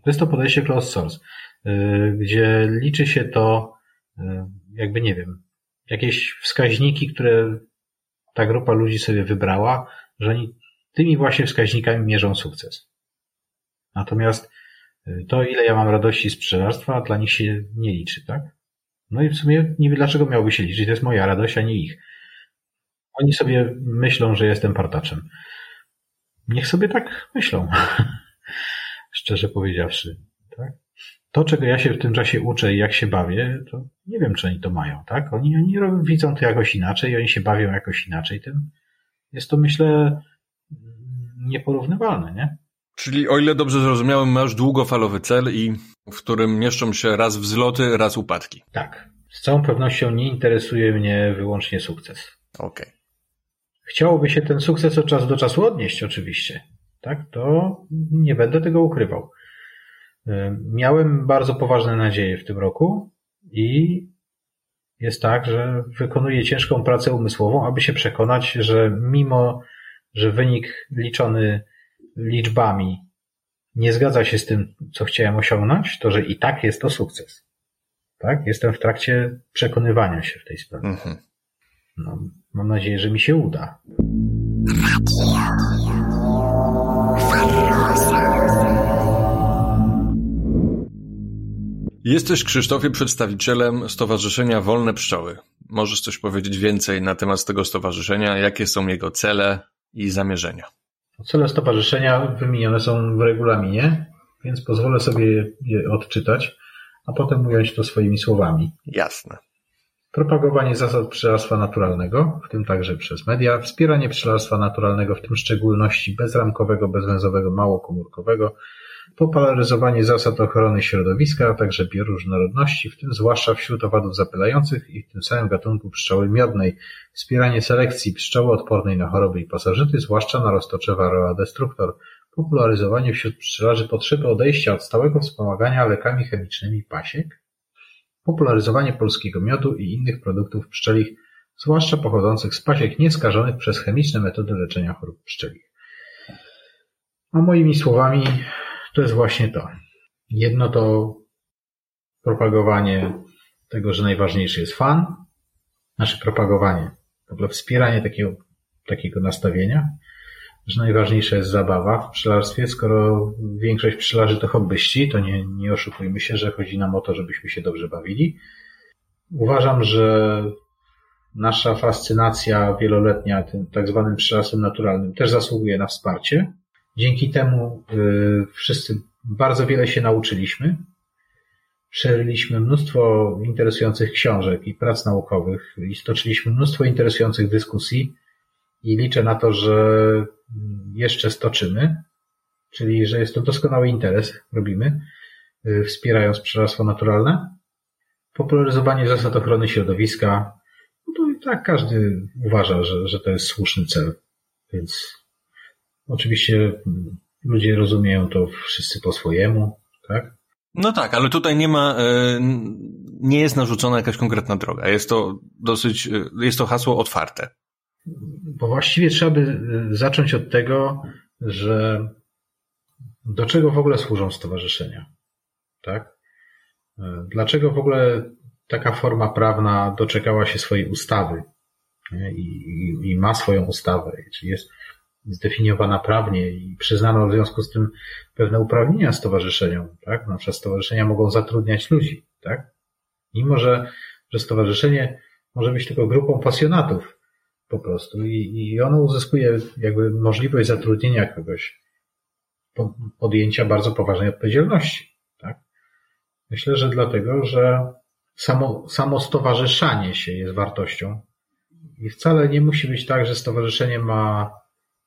To jest to podejście closed source, yy, gdzie liczy się to, yy, jakby nie wiem, jakieś wskaźniki, które ta grupa ludzi sobie wybrała, że oni tymi właśnie wskaźnikami mierzą sukces. Natomiast yy, to, ile ja mam radości z pszczelarstwa, dla nich się nie liczy, tak? No i w sumie nie wiem, dlaczego miałby się liczyć. To jest moja radość, a nie ich. Oni sobie myślą, że jestem partaczem. Niech sobie tak myślą. Szczerze powiedziawszy. Tak? To, czego ja się w tym czasie uczę i jak się bawię, to nie wiem, czy oni to mają. Tak? Oni, oni robią, widzą to jakoś inaczej, oni się bawią jakoś inaczej tym. Jest to, myślę, nieporównywalne, nie? Czyli o ile dobrze zrozumiałem, masz długofalowy cel i w którym mieszczą się raz wzloty, raz upadki. Tak. Z całą pewnością nie interesuje mnie wyłącznie sukces. Okej. Okay. Chciałoby się ten sukces od czasu do czasu odnieść, oczywiście. Tak, to nie będę tego ukrywał. Miałem bardzo poważne nadzieje w tym roku i jest tak, że wykonuję ciężką pracę umysłową, aby się przekonać, że mimo, że wynik liczony liczbami nie zgadza się z tym, co chciałem osiągnąć, to że i tak jest to sukces. Tak? Jestem w trakcie przekonywania się w tej sprawie. Mhm. No, mam nadzieję, że mi się uda. Jesteś, Krzysztofie, przedstawicielem Stowarzyszenia Wolne Pszczoły. Możesz coś powiedzieć więcej na temat tego stowarzyszenia? Jakie są jego cele i zamierzenia? Cele stowarzyszenia wymienione są w regulaminie, więc pozwolę sobie je odczytać, a potem ująć to swoimi słowami. Jasne. Propagowanie zasad pszczelarstwa naturalnego, w tym także przez media, wspieranie pszczelarstwa naturalnego, w tym w szczególności bezramkowego, bezwęzowego, małokomórkowego, popularyzowanie zasad ochrony środowiska, a także bioróżnorodności, w tym zwłaszcza wśród owadów zapylających i w tym samym gatunku pszczoły miodnej, wspieranie selekcji pszczoły odpornej na choroby i pasożyty, zwłaszcza na roztocze Varroa destructor, popularyzowanie wśród pszczelarzy potrzeby odejścia od stałego wspomagania lekami chemicznymi pasiek, popularyzowanie polskiego miodu i innych produktów pszczelich, zwłaszcza pochodzących z pasiek nieskażonych przez chemiczne metody leczenia chorób pszczelich. A moimi słowami to jest właśnie to. Jedno to propagowanie tego, że najważniejszy jest fan, nasze propagowanie, w ogóle wspieranie takiego, takiego nastawienia, że najważniejsza jest zabawa w pszczelarstwie. Skoro większość pszczelarzy to hobbyści, to nie, nie oszukujmy się, że chodzi nam o to, żebyśmy się dobrze bawili. Uważam, że nasza fascynacja wieloletnia tym tak zwanym pszczelarstwem naturalnym też zasługuje na wsparcie. Dzięki temu y, wszyscy bardzo wiele się nauczyliśmy. Przeryliśmy mnóstwo interesujących książek i prac naukowych i stoczyliśmy mnóstwo interesujących dyskusji i liczę na to, że jeszcze stoczymy, czyli że jest to doskonały interes, robimy, y, wspierając pszczelarstwo naturalne. Popularyzowanie zasad ochrony środowiska, no to i tak każdy uważa, że, że to jest słuszny cel, więc Oczywiście ludzie rozumieją to wszyscy po swojemu, tak? No tak, ale tutaj nie ma, e, nie jest narzucona jakaś konkretna droga. Jest to dosyć, e, jest to hasło otwarte. Bo właściwie trzeba by e, zacząć od tego, że do czego w ogóle służą stowarzyszenia, tak? Dlaczego w ogóle taka forma prawna doczekała się swojej ustawy i, i, i ma swoją ustawę, czyli jest zdefiniowana prawnie i przyznano w związku z tym pewne uprawnienia stowarzyszeniom, tak? Na przykład stowarzyszenia mogą zatrudniać ludzi, tak? Mimo, że, że stowarzyszenie może być tylko grupą pasjonatów po prostu i, i ono uzyskuje jakby możliwość zatrudnienia kogoś, podjęcia bardzo poważnej odpowiedzialności, tak? Myślę, że dlatego, że samo, samo stowarzyszanie się jest wartością i wcale nie musi być tak, że stowarzyszenie ma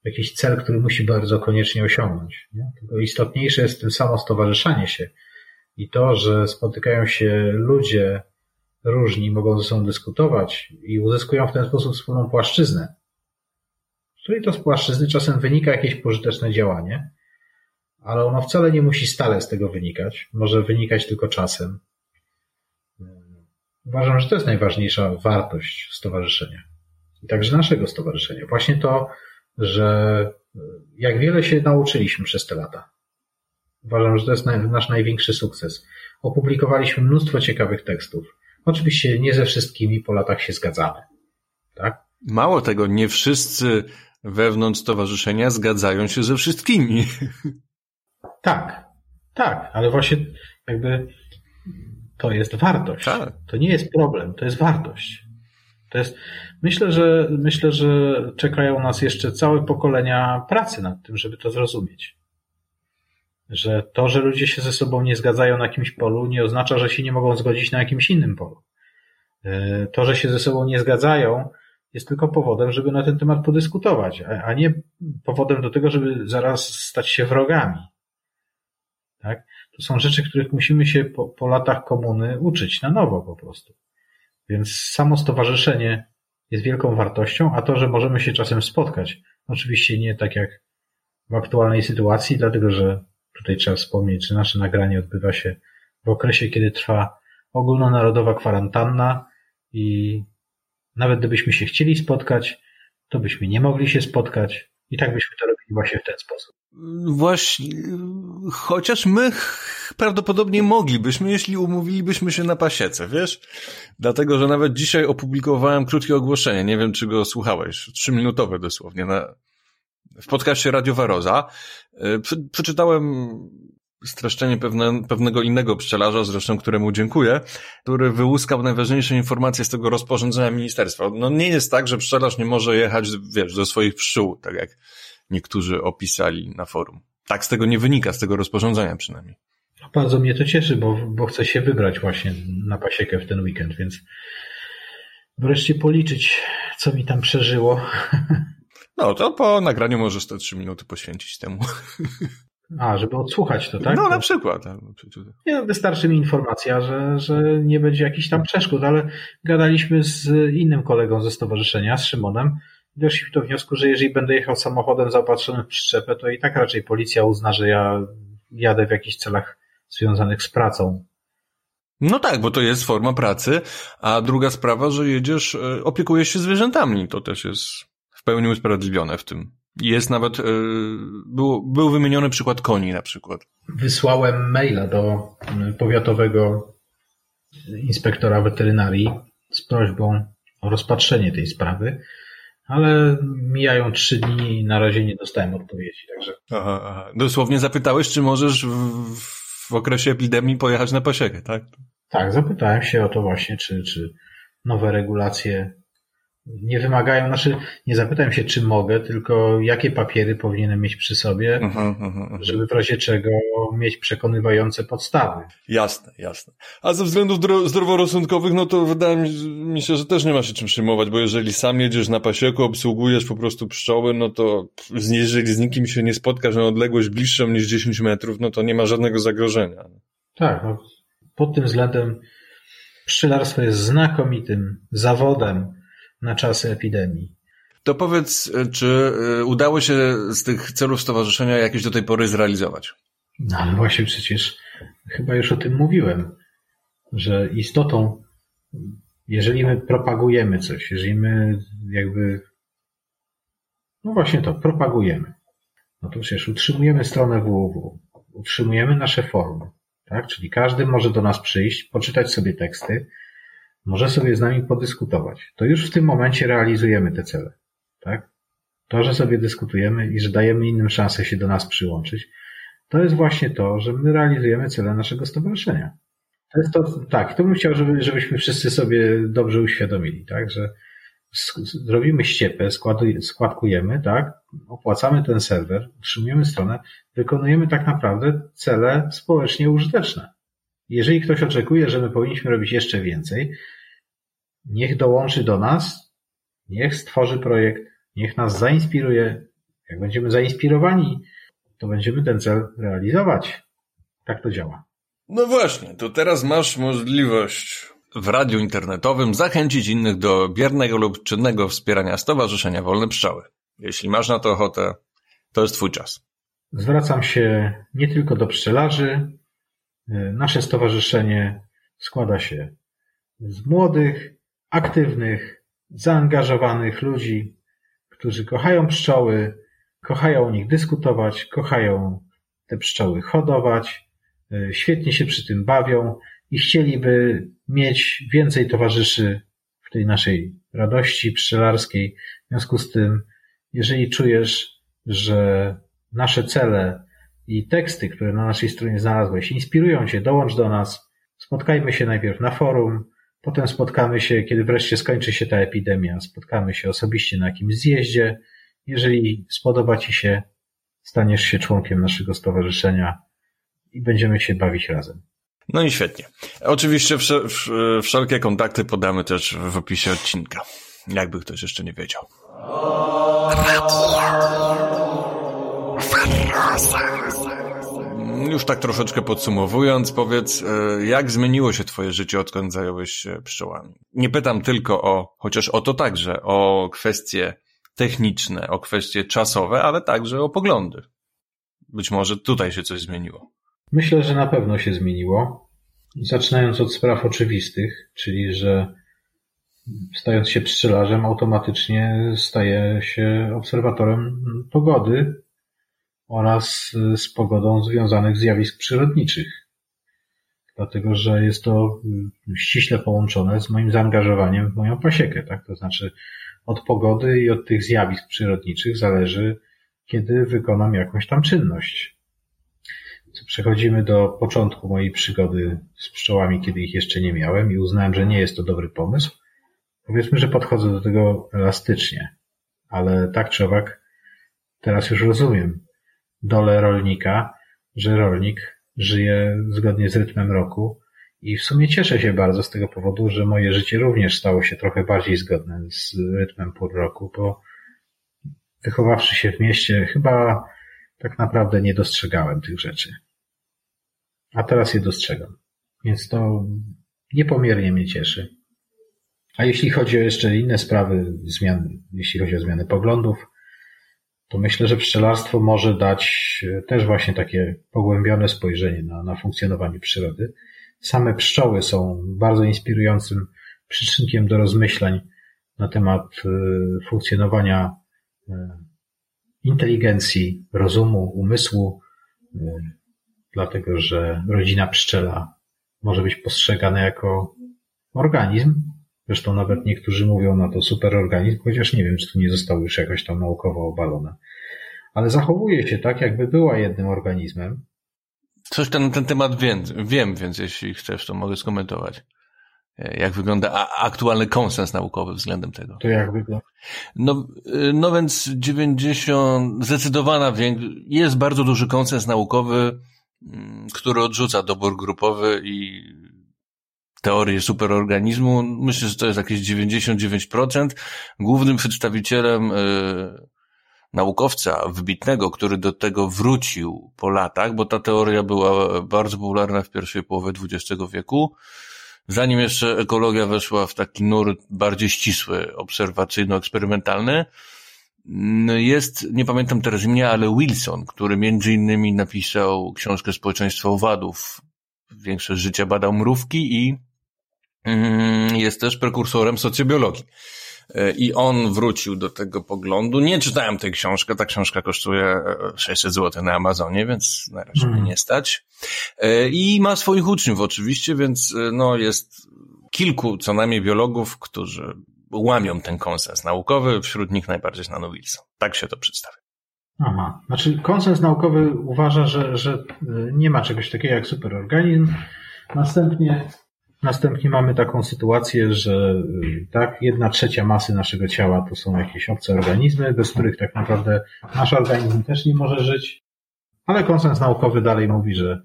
jakiś cel, który musi bardzo koniecznie osiągnąć. Nie? Tylko istotniejsze jest tym samo stowarzyszanie się i to, że spotykają się ludzie różni, mogą ze sobą dyskutować i uzyskują w ten sposób wspólną płaszczyznę, z której to z płaszczyzny czasem wynika jakieś pożyteczne działanie, ale ono wcale nie musi stale z tego wynikać, może wynikać tylko czasem. Uważam, że to jest najważniejsza wartość stowarzyszenia. I także naszego stowarzyszenia. Właśnie to, że jak wiele się nauczyliśmy przez te lata. Uważam, że to jest nasz największy sukces. Opublikowaliśmy mnóstwo ciekawych tekstów. Oczywiście nie ze wszystkimi po latach się zgadzamy. Tak? Mało tego, nie wszyscy wewnątrz stowarzyszenia zgadzają się ze wszystkimi. Tak, tak, ale właśnie jakby to jest wartość. Tak. To nie jest problem, to jest wartość. Jest, myślę, że, myślę, że czekają nas jeszcze całe pokolenia pracy nad tym, żeby to zrozumieć. Że to, że ludzie się ze sobą nie zgadzają na jakimś polu, nie oznacza, że się nie mogą zgodzić na jakimś innym polu. E, to, że się ze sobą nie zgadzają, jest tylko powodem, żeby na ten temat podyskutować, a nie powodem do tego, żeby zaraz stać się wrogami. Tak? To są rzeczy, których musimy się po, po latach komuny uczyć na nowo po prostu. Więc samo stowarzyszenie jest wielką wartością, a to, że możemy się czasem spotkać, oczywiście nie tak jak w aktualnej sytuacji, dlatego że tutaj trzeba wspomnieć, że nasze nagranie odbywa się w okresie, kiedy trwa ogólnonarodowa kwarantanna i nawet gdybyśmy się chcieli spotkać, to byśmy nie mogli się spotkać i tak byśmy to robili właśnie w ten sposób. Właśnie, chociaż my prawdopodobnie moglibyśmy, jeśli umówilibyśmy się na pasiece, wiesz? Dlatego, że nawet dzisiaj opublikowałem krótkie ogłoszenie, nie wiem, czy go słuchałeś, trzyminutowe dosłownie, na, w podcaście Radio Waroza. E, przeczytałem streszczenie pewne, pewnego innego pszczelarza, zresztą któremu dziękuję, który wyłuskał najważniejsze informacje z tego rozporządzenia ministerstwa. No nie jest tak, że pszczelarz nie może jechać, wiesz, do swoich pszczół, tak jak niektórzy opisali na forum. Tak z tego nie wynika, z tego rozporządzenia przynajmniej. Bardzo mnie to cieszy, bo, bo chcę się wybrać właśnie na pasiekę w ten weekend, więc wreszcie policzyć, co mi tam przeżyło. No, to po nagraniu możesz te trzy minuty poświęcić temu. A, żeby odsłuchać to, tak? No, na przykład. Nie, no, wystarczy mi informacja, że, że nie będzie jakichś tam przeszkód, ale gadaliśmy z innym kolegą ze stowarzyszenia, z Szymonem, doszliśmy do wniosku, że jeżeli będę jechał samochodem zaopatrzonym w przyczepę, to i tak raczej policja uzna, że ja jadę w jakichś celach związanych z pracą. No tak, bo to jest forma pracy, a druga sprawa, że jedziesz, e, opiekujesz się zwierzętami, to też jest w pełni usprawiedliwione w tym. Jest nawet, e, był, był wymieniony przykład koni na przykład. Wysłałem maila do powiatowego inspektora weterynarii z prośbą o rozpatrzenie tej sprawy ale mijają trzy dni i na razie nie dostałem odpowiedzi, także. Aha, aha. Dosłownie zapytałeś, czy możesz w, w okresie epidemii pojechać na pasiekę, tak? Tak, zapytałem się o to właśnie, czy, czy nowe regulacje nie wymagają, znaczy nie zapytałem się, czy mogę, tylko jakie papiery powinienem mieć przy sobie, -huh, uh -huh. żeby w razie czego mieć przekonywające podstawy. Jasne, jasne. A ze względów zdroworozsądkowych, no to wydaje mi się, że też nie ma się czym przejmować, bo jeżeli sam jedziesz na pasieku, obsługujesz po prostu pszczoły, no to jeżeli z nikim się nie spotkasz na odległość bliższą niż 10 metrów, no to nie ma żadnego zagrożenia. Tak, no, pod tym względem pszczelarstwo jest znakomitym zawodem, na czasy epidemii. To powiedz, czy y, udało się z tych celów stowarzyszenia jakieś do tej pory zrealizować? No ale właśnie przecież chyba już o tym mówiłem, że istotą, jeżeli my propagujemy coś, jeżeli my jakby, no właśnie to, propagujemy, no to przecież utrzymujemy stronę www, utrzymujemy nasze forum, tak? Czyli każdy może do nas przyjść, poczytać sobie teksty, może sobie z nami podyskutować. To już w tym momencie realizujemy te cele. Tak? To, że sobie dyskutujemy i że dajemy innym szansę się do nas przyłączyć, to jest właśnie to, że my realizujemy cele naszego stowarzyszenia. To jest to, tak, to bym chciał, żeby, żebyśmy wszyscy sobie dobrze uświadomili, tak, że zrobimy ściepę, składkujemy, tak, opłacamy ten serwer, utrzymujemy stronę, wykonujemy tak naprawdę cele społecznie użyteczne. Jeżeli ktoś oczekuje, że my powinniśmy robić jeszcze więcej, niech dołączy do nas, niech stworzy projekt, niech nas zainspiruje. Jak będziemy zainspirowani, to będziemy ten cel realizować. Tak to działa. No właśnie, to teraz masz możliwość w radiu internetowym zachęcić innych do biernego lub czynnego wspierania Stowarzyszenia Wolne Pszczoły. Jeśli masz na to ochotę, to jest Twój czas. Zwracam się nie tylko do pszczelarzy. Nasze stowarzyszenie składa się z młodych, aktywnych, zaangażowanych ludzi, którzy kochają pszczoły, kochają o nich dyskutować, kochają te pszczoły hodować, e, świetnie się przy tym bawią i chcieliby mieć więcej towarzyszy w tej naszej radości pszczelarskiej. W związku z tym, jeżeli czujesz, że nasze cele i teksty, które na naszej stronie znalazłeś, inspirują cię, dołącz do nas. Spotkajmy się najpierw na forum, Potem spotkamy się, kiedy wreszcie skończy się ta epidemia, spotkamy się osobiście na jakimś zjeździe. Jeżeli spodoba Ci się, staniesz się członkiem naszego stowarzyszenia i będziemy się bawić razem. No i świetnie. Oczywiście wszelkie kontakty podamy też w opisie odcinka, jakby ktoś jeszcze nie wiedział. Już tak troszeczkę podsumowując, powiedz, e, jak zmieniło się twoje życie, odkąd zająłeś się pszczołami? Nie pytam tylko o, chociaż o to także, o kwestie techniczne, o kwestie czasowe, ale także o poglądy. Być może tutaj się coś zmieniło. Myślę, że na pewno się zmieniło. Zaczynając od spraw oczywistych, czyli że stając się pszczelarzem, automatycznie staje się obserwatorem pogody, oraz y, z pogodą związanych zjawisk przyrodniczych. dlatego że jest to y, ściśle połączone z moim zaangażowaniem w moją pasiekę, tak? To znaczy od pogody i od tych zjawisk przyrodniczych zależy, kiedy wykonam jakąś tam czynność. Przechodzimy do początku mojej przygody z pszczołami, kiedy ich jeszcze nie miałem i uznałem, że nie jest to dobry pomysł. Powiedzmy, że podchodzę do tego elastycznie, ale tak czy owak teraz już rozumiem dolę rolnika, że rolnik żyje zgodnie z rytmem roku i w sumie cieszę się bardzo z tego powodu, że moje życie również stało się trochę bardziej zgodne z rytmem pół roku, bo wychowawszy się w mieście, chyba tak naprawdę nie dostrzegałem tych rzeczy. A teraz je dostrzegam. Więc to niepomiernie mnie cieszy. A jeśli chodzi o jeszcze inne sprawy, zmiany, jeśli chodzi o zmianę poglądów, to myślę, że pszczelarstwo może dać też właśnie takie pogłębione spojrzenie na, na funkcjonowanie przyrody. Same pszczoły są bardzo inspirującym przyczynkiem do rozmyślań na temat y, funkcjonowania y, inteligencji, rozumu, umysłu, dlatego że rodzina pszczela może być postrzegana jako organizm. Zresztą nawet niektórzy mówią na to superorganizm, chociaż nie wiem, czy to nie zostało już jakoś tam naukowo obalone. Ale zachowuje się tak, jakby była jednym organizmem. Coś na ten temat wiem, wiem, więc jeśli chcesz, to mogę skomentować. Jak wygląda aktualny konsens naukowy względem tego? To jak wygląda? No, no więc 90, zdecydowana większość, jest bardzo duży konsens naukowy, mm, który odrzuca dobór grupowy i teorię superorganizmu. Myślę, że to jest jakieś 99%. Głównym przedstawicielem y, naukowca wybitnego, który do tego wrócił po latach, bo ta teoria była bardzo popularna w pierwszej połowie XX wieku, zanim jeszcze ekologia weszła w taki nurt bardziej ścisły, obserwacyjno-eksperymentalny, jest, nie pamiętam teraz imienia, ale Wilson, który między innymi napisał książkę Społeczeństwo owadów. Większość życia badał mrówki i mm, jest też prekursorem socjobiologii. E, I on wrócił do tego poglądu. Nie czytałem tej książki, ta książka kosztuje 600 e, zł na Amazonie, więc na razie mnie nie stać. E, I ma swoich uczniów oczywiście, więc no jest kilku co najmniej biologów, którzy łamią ten konsens naukowy, wśród nich najbardziej znano Wilson. Tak się to przedstawia. Aha, znaczy konsens naukowy uważa, że, że nie ma czegoś takiego jak superorganizm. Następnie Następnie mamy taką sytuację, że y, tak, jedna trzecia masy naszego ciała to są jakieś obce organizmy, bez których tak naprawdę nasz organizm też nie może żyć. Ale konsens naukowy dalej mówi, że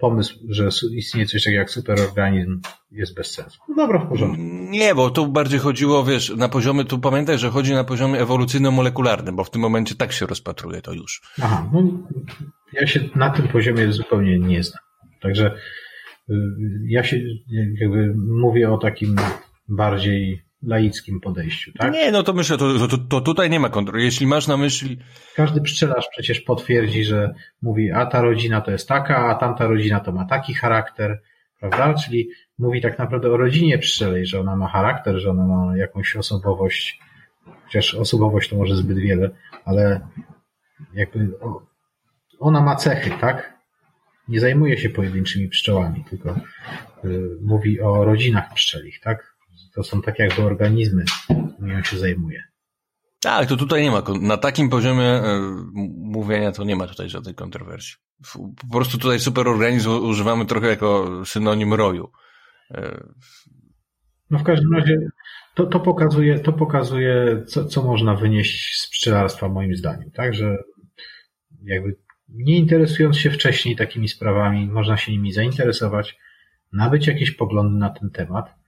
pomysł, że istnieje coś takiego jak superorganizm jest bez sensu. No dobra, w porządku. Nie, bo tu bardziej chodziło, wiesz, na poziomie, tu pamiętaj, że chodzi na poziomie ewolucyjno-molekularnym, bo w tym momencie tak się rozpatruje to już. Aha, no ja się na tym poziomie zupełnie nie znam. Także ja się jakby mówię o takim bardziej laickim podejściu, tak? Nie, no to myślę, to, to, to tutaj nie ma kontroli. Jeśli masz na myśli... Każdy pszczelarz przecież potwierdzi, że mówi, a ta rodzina to jest taka, a tamta rodzina to ma taki charakter, prawda? Czyli mówi tak naprawdę o rodzinie pszczelej, że ona ma charakter, że ona ma jakąś osobowość, chociaż osobowość to może zbyt wiele, ale jakby ona ma cechy, tak? nie zajmuje się pojedynczymi pszczołami, tylko y, mówi o rodzinach pszczelich, tak? To są tak jakby organizmy, którymi on się zajmuje. Tak, to tutaj nie ma, na takim poziomie y, mówienia to nie ma tutaj żadnej kontrowersji. Po prostu tutaj superorganizm używamy trochę jako synonim roju. Y, no w każdym razie to, to pokazuje, to pokazuje co, co można wynieść z pszczelarstwa moim zdaniem, tak? Że jakby nie interesując się wcześniej takimi sprawami, można się nimi zainteresować, nabyć jakieś poglądy na ten temat,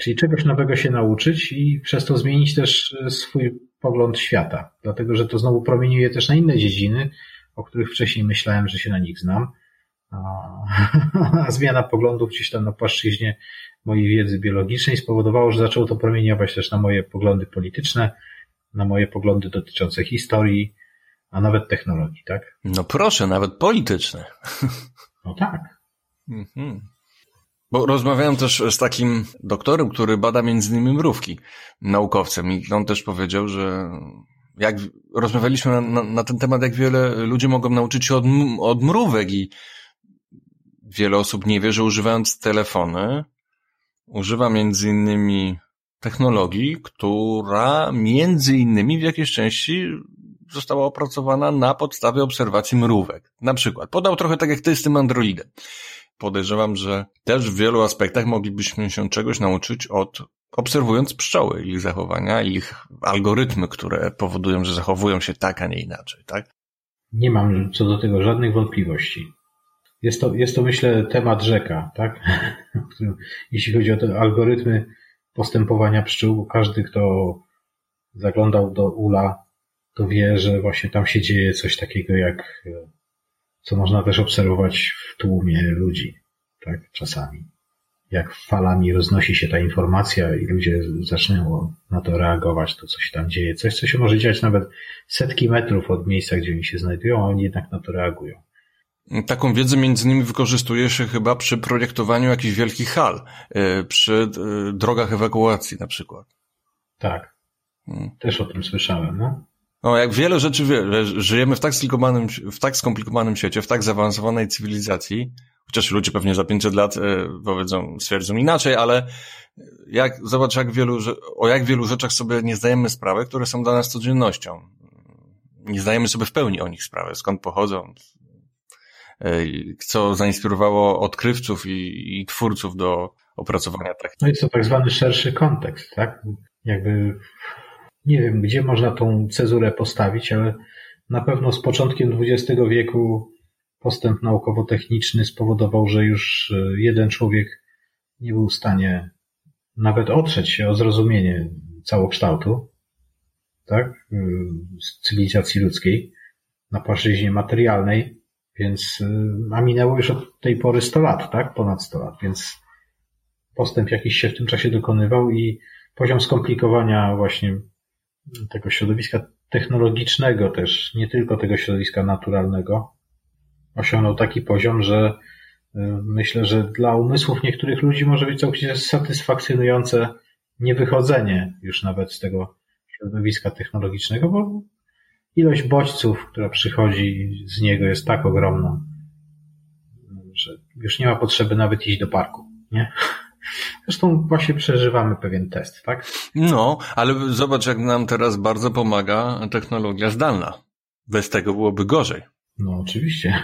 czyli czegoś nowego się nauczyć i przez to zmienić też e, swój pogląd świata, dlatego że to znowu promieniuje też na inne dziedziny, o których wcześniej myślałem, że się na nich znam. A zmiana poglądów gdzieś tam na płaszczyźnie mojej wiedzy biologicznej spowodowało, że zaczęło to promieniować też na moje poglądy polityczne, na moje poglądy dotyczące historii, a nawet technologii, tak? No proszę, nawet polityczne. No tak. Mhm. Bo rozmawiałem też z takim doktorem, który bada między innymi mrówki, naukowcem i on też powiedział, że jak rozmawialiśmy na, na, na ten temat, jak wiele ludzi mogą nauczyć się od, od mrówek i wiele osób nie wie, że używając telefony, używa między innymi technologii, która między innymi w jakiejś części została opracowana na podstawie obserwacji mrówek. Na przykład, podał trochę tak jak ty z tym androidem. Podejrzewam, że też w wielu aspektach moglibyśmy się czegoś nauczyć od obserwując pszczoły, ich zachowania, ich algorytmy, które powodują, że zachowują się tak, a nie inaczej, tak? Nie mam co do tego żadnych wątpliwości. Jest to, jest to myślę, temat rzeka, tak? Jeśli chodzi o te algorytmy postępowania pszczół, każdy, kto zaglądał do ula, to wie, że właśnie tam się dzieje coś takiego jak, co można też obserwować w tłumie ludzi, tak? Czasami. Jak falami roznosi się ta informacja i ludzie zaczynają na to reagować, to coś tam dzieje. Coś, co się może dziać nawet setki metrów od miejsca, gdzie oni się znajdują, a oni jednak na to reagują. Taką wiedzę między innymi wykorzystuje się chyba przy projektowaniu jakichś wielkich hal, y, przy y, drogach ewakuacji na przykład. Tak. Hmm. Też o tym słyszałem, no. No, jak wiele rzeczy wie, żyjemy w tak skomplikowanym, w tak skomplikowanym świecie, w tak zaawansowanej cywilizacji, chociaż ludzie pewnie za 500 lat y, powiedzą, stwierdzą inaczej, ale jak, zobacz, jak wielu, o jak wielu rzeczach sobie nie zdajemy sprawy, które są dla nas codziennością. Nie zdajemy sobie w pełni o nich sprawy, skąd pochodzą, E, co zainspirowało odkrywców i, i twórców do opracowania technik. No jest to tak zwany szerszy kontekst, tak? Jakby nie wiem, gdzie można tą cezurę postawić, ale na pewno z początkiem XX wieku postęp naukowo-techniczny spowodował, że już e, jeden człowiek nie był w stanie nawet otrzeć się o zrozumienie całokształtu, tak, e, cywilizacji ludzkiej na płaszczyźnie materialnej, więc, y, a minęło już od tej pory 100 lat, tak? Ponad 100 lat, więc postęp jakiś się w tym czasie dokonywał i poziom skomplikowania właśnie tego środowiska technologicznego też, nie tylko tego środowiska naturalnego, osiągnął taki poziom, że y, myślę, że dla umysłów niektórych ludzi może być całkowicie satysfakcjonujące niewychodzenie już nawet z tego środowiska technologicznego, bo ilość bodźców, która przychodzi z niego jest tak ogromna, że już nie ma potrzeby nawet iść do parku, nie? Zresztą właśnie przeżywamy pewien test, tak? No, ale zobacz, jak nam teraz bardzo pomaga technologia zdalna. Bez tego byłoby gorzej. No, oczywiście.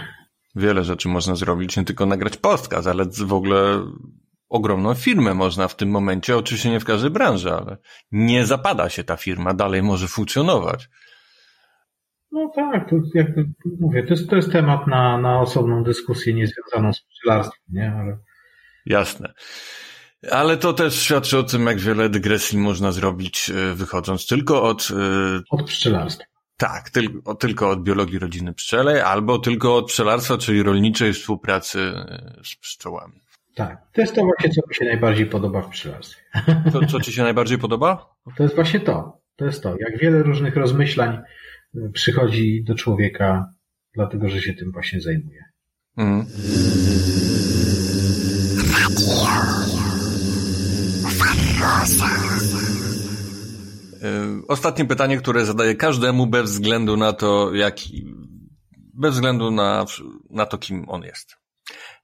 Wiele rzeczy można zrobić, nie tylko nagrać podcast, ale w ogóle ogromną firmę można w tym momencie, oczywiście nie w każdej branży, ale nie zapada się ta firma, dalej może funkcjonować. No tak, to jakby mówię, to jest, to jest temat na, na osobną dyskusję niezwiązaną z pszczelarstwem, nie? Ale... Jasne. Ale to też świadczy o tym, jak wiele dygresji można zrobić, e, wychodząc tylko od. E, od pszczelarstwa. Tak, tylko, tylko od biologii rodziny pszczelej, albo tylko od pszczelarstwa, czyli rolniczej współpracy e, z pszczołami. Tak, to jest to właśnie, co mi się najbardziej podoba w pszczelarstwie. To, co ci się najbardziej podoba? To jest właśnie to. To jest to. Jak wiele różnych rozmyślań przychodzi do człowieka, dlatego że się tym właśnie zajmuje. Mm. Ostatnie pytanie, które zadaję każdemu bez względu na to, jaki, bez względu na, na to, kim on jest.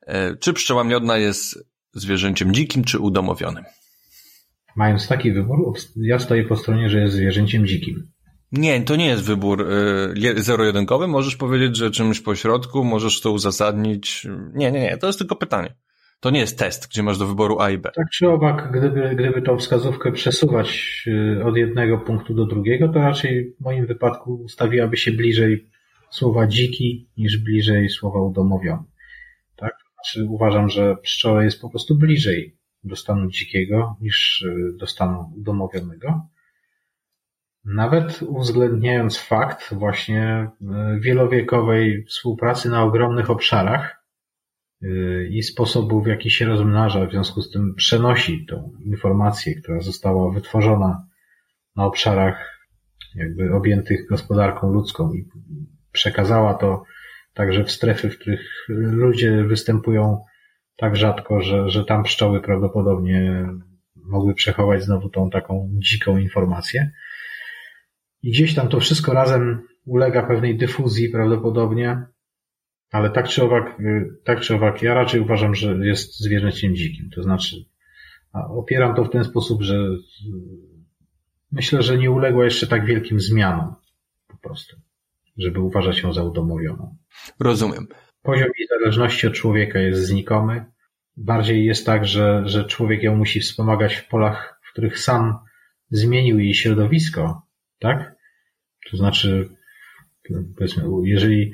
E, czy pszczoła miodna jest zwierzęciem dzikim czy udomowionym? Mając taki wybór, ja stoję po stronie, że jest zwierzęciem dzikim. Nie, to nie jest wybór y, zero-jedynkowy. Możesz powiedzieć, że czymś pośrodku, możesz to uzasadnić. Nie, nie, nie, to jest tylko pytanie. To nie jest test, gdzie masz do wyboru A i B. Tak czy owak, gdyby, gdyby tą wskazówkę przesuwać y, od jednego punktu do drugiego, to raczej w moim wypadku ustawiłaby się bliżej słowa dziki niż bliżej słowa udomowiony. Tak? Znaczy uważam, że pszczoła jest po prostu bliżej do stanu dzikiego niż y, do stanu udomowionego. Nawet uwzględniając fakt właśnie e, wielowiekowej współpracy na ogromnych obszarach i sposobu, w jaki się rozmnaża, w związku z tym przenosi tą informację, która została wytworzona na obszarach jakby objętych gospodarką ludzką i przekazała to także w strefy, w których ludzie występują tak rzadko, że, że tam pszczoły prawdopodobnie mogły przechować znowu tą taką dziką informację. I gdzieś tam to wszystko razem ulega pewnej dyfuzji prawdopodobnie. Ale tak czy owak, y, tak czy owak, ja raczej uważam, że jest zwierzęciem dzikim. To znaczy, opieram to w ten sposób, że y, myślę, że nie uległa jeszcze tak wielkim zmianom po prostu, żeby uważać ją za udomowioną. Rozumiem. Poziom jej zależności od człowieka jest znikomy. Bardziej jest tak, że, że człowiek ją musi wspomagać w polach, w których sam zmienił jej środowisko, tak? To znaczy, powiedzmy, jeżeli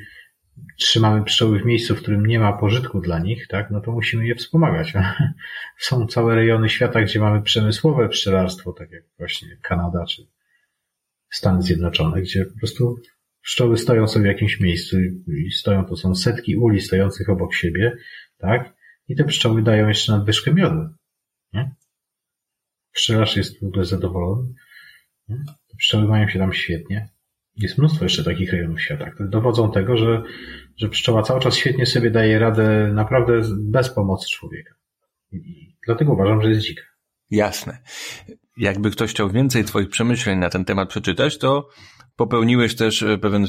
trzymamy pszczoły w miejscu, w którym nie ma pożytku dla nich, tak, no to musimy je wspomagać. Są całe rejony świata, gdzie mamy przemysłowe pszczelarstwo, tak jak właśnie Kanada czy Stany Zjednoczone, gdzie po prostu pszczoły stoją sobie w jakimś miejscu i stoją, to są setki uli stojących obok siebie, tak, i te pszczoły dają jeszcze nadwyżkę miodu, nie? Pszczelarz jest w ogóle zadowolony, nie? Pszczoły mają się tam świetnie. Jest mnóstwo jeszcze takich rejonów świata, które dowodzą tego, że, że pszczoła cały czas świetnie sobie daje radę naprawdę bez pomocy człowieka. I dlatego uważam, że jest dzika. Jasne. Jakby ktoś chciał więcej Twoich przemyśleń na ten temat przeczytać, to popełniłeś też e, pewien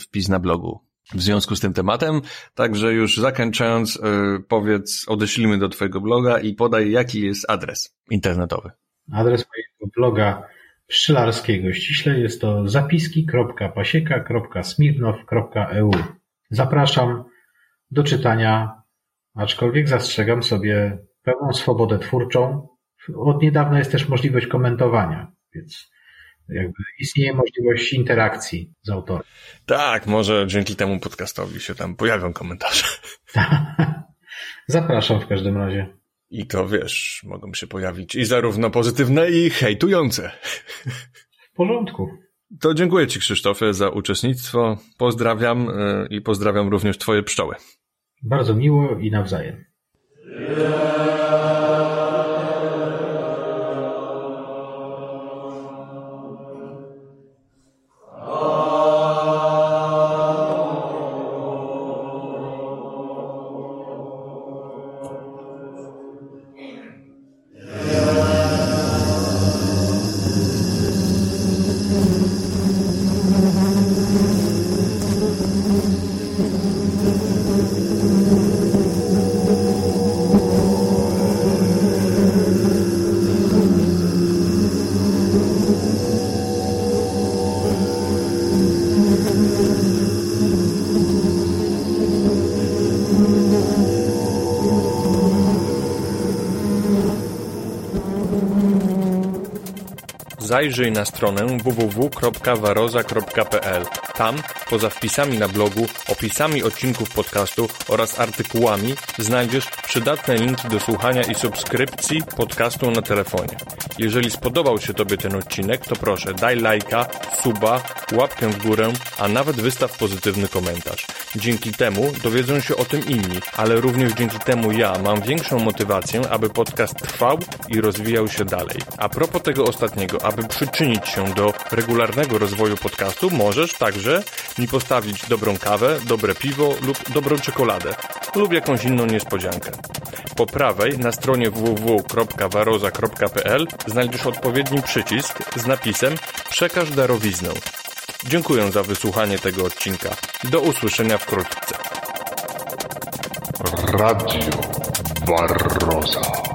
wpis na blogu w związku z tym tematem. Także już zakończając, e, powiedz, odeślimy do Twojego bloga i podaj, jaki jest adres internetowy. Adres mojego bloga pszczelarskiego. Ściśle jest to zapiski.pasieka.smirnow.eu. Zapraszam do czytania, aczkolwiek zastrzegam sobie pełną swobodę twórczą. Od niedawna jest też możliwość komentowania, więc jakby istnieje możliwość interakcji z autorem. Tak, może dzięki temu podcastowi się tam pojawią komentarze. Zapraszam w każdym razie. I to wiesz, mogą się pojawić i zarówno pozytywne, i hejtujące. W porządku. To dziękuję Ci, Krzysztofie, za uczestnictwo. Pozdrawiam e, i pozdrawiam również Twoje pszczoły. Bardzo miło i nawzajem. Zajrzyj na stronę www.waroza.pl. Tam, poza wpisami na blogu, opisami odcinków podcastu oraz artykułami, znajdziesz przydatne linki do słuchania i subskrypcji podcastu na telefonie. Jeżeli spodobał się Tobie ten odcinek, to proszę daj lajka, suba, łapkę w górę, a nawet wystaw pozytywny komentarz. Dzięki temu dowiedzą się o tym inni, ale również dzięki temu ja mam większą motywację, aby podcast trwał i rozwijał się dalej. A propos tego ostatniego, aby przyczynić się do regularnego rozwoju podcastu, możesz także mi postawić dobrą kawę, dobre piwo lub dobrą czekoladę lub jakąś inną niespodziankę. Po prawej na stronie www.waroza.pl znajdziesz odpowiedni przycisk z napisem Przekaż darowiznę. Dziękuję za wysłuchanie tego odcinka. Do usłyszenia wkrótce. Radio Barroza.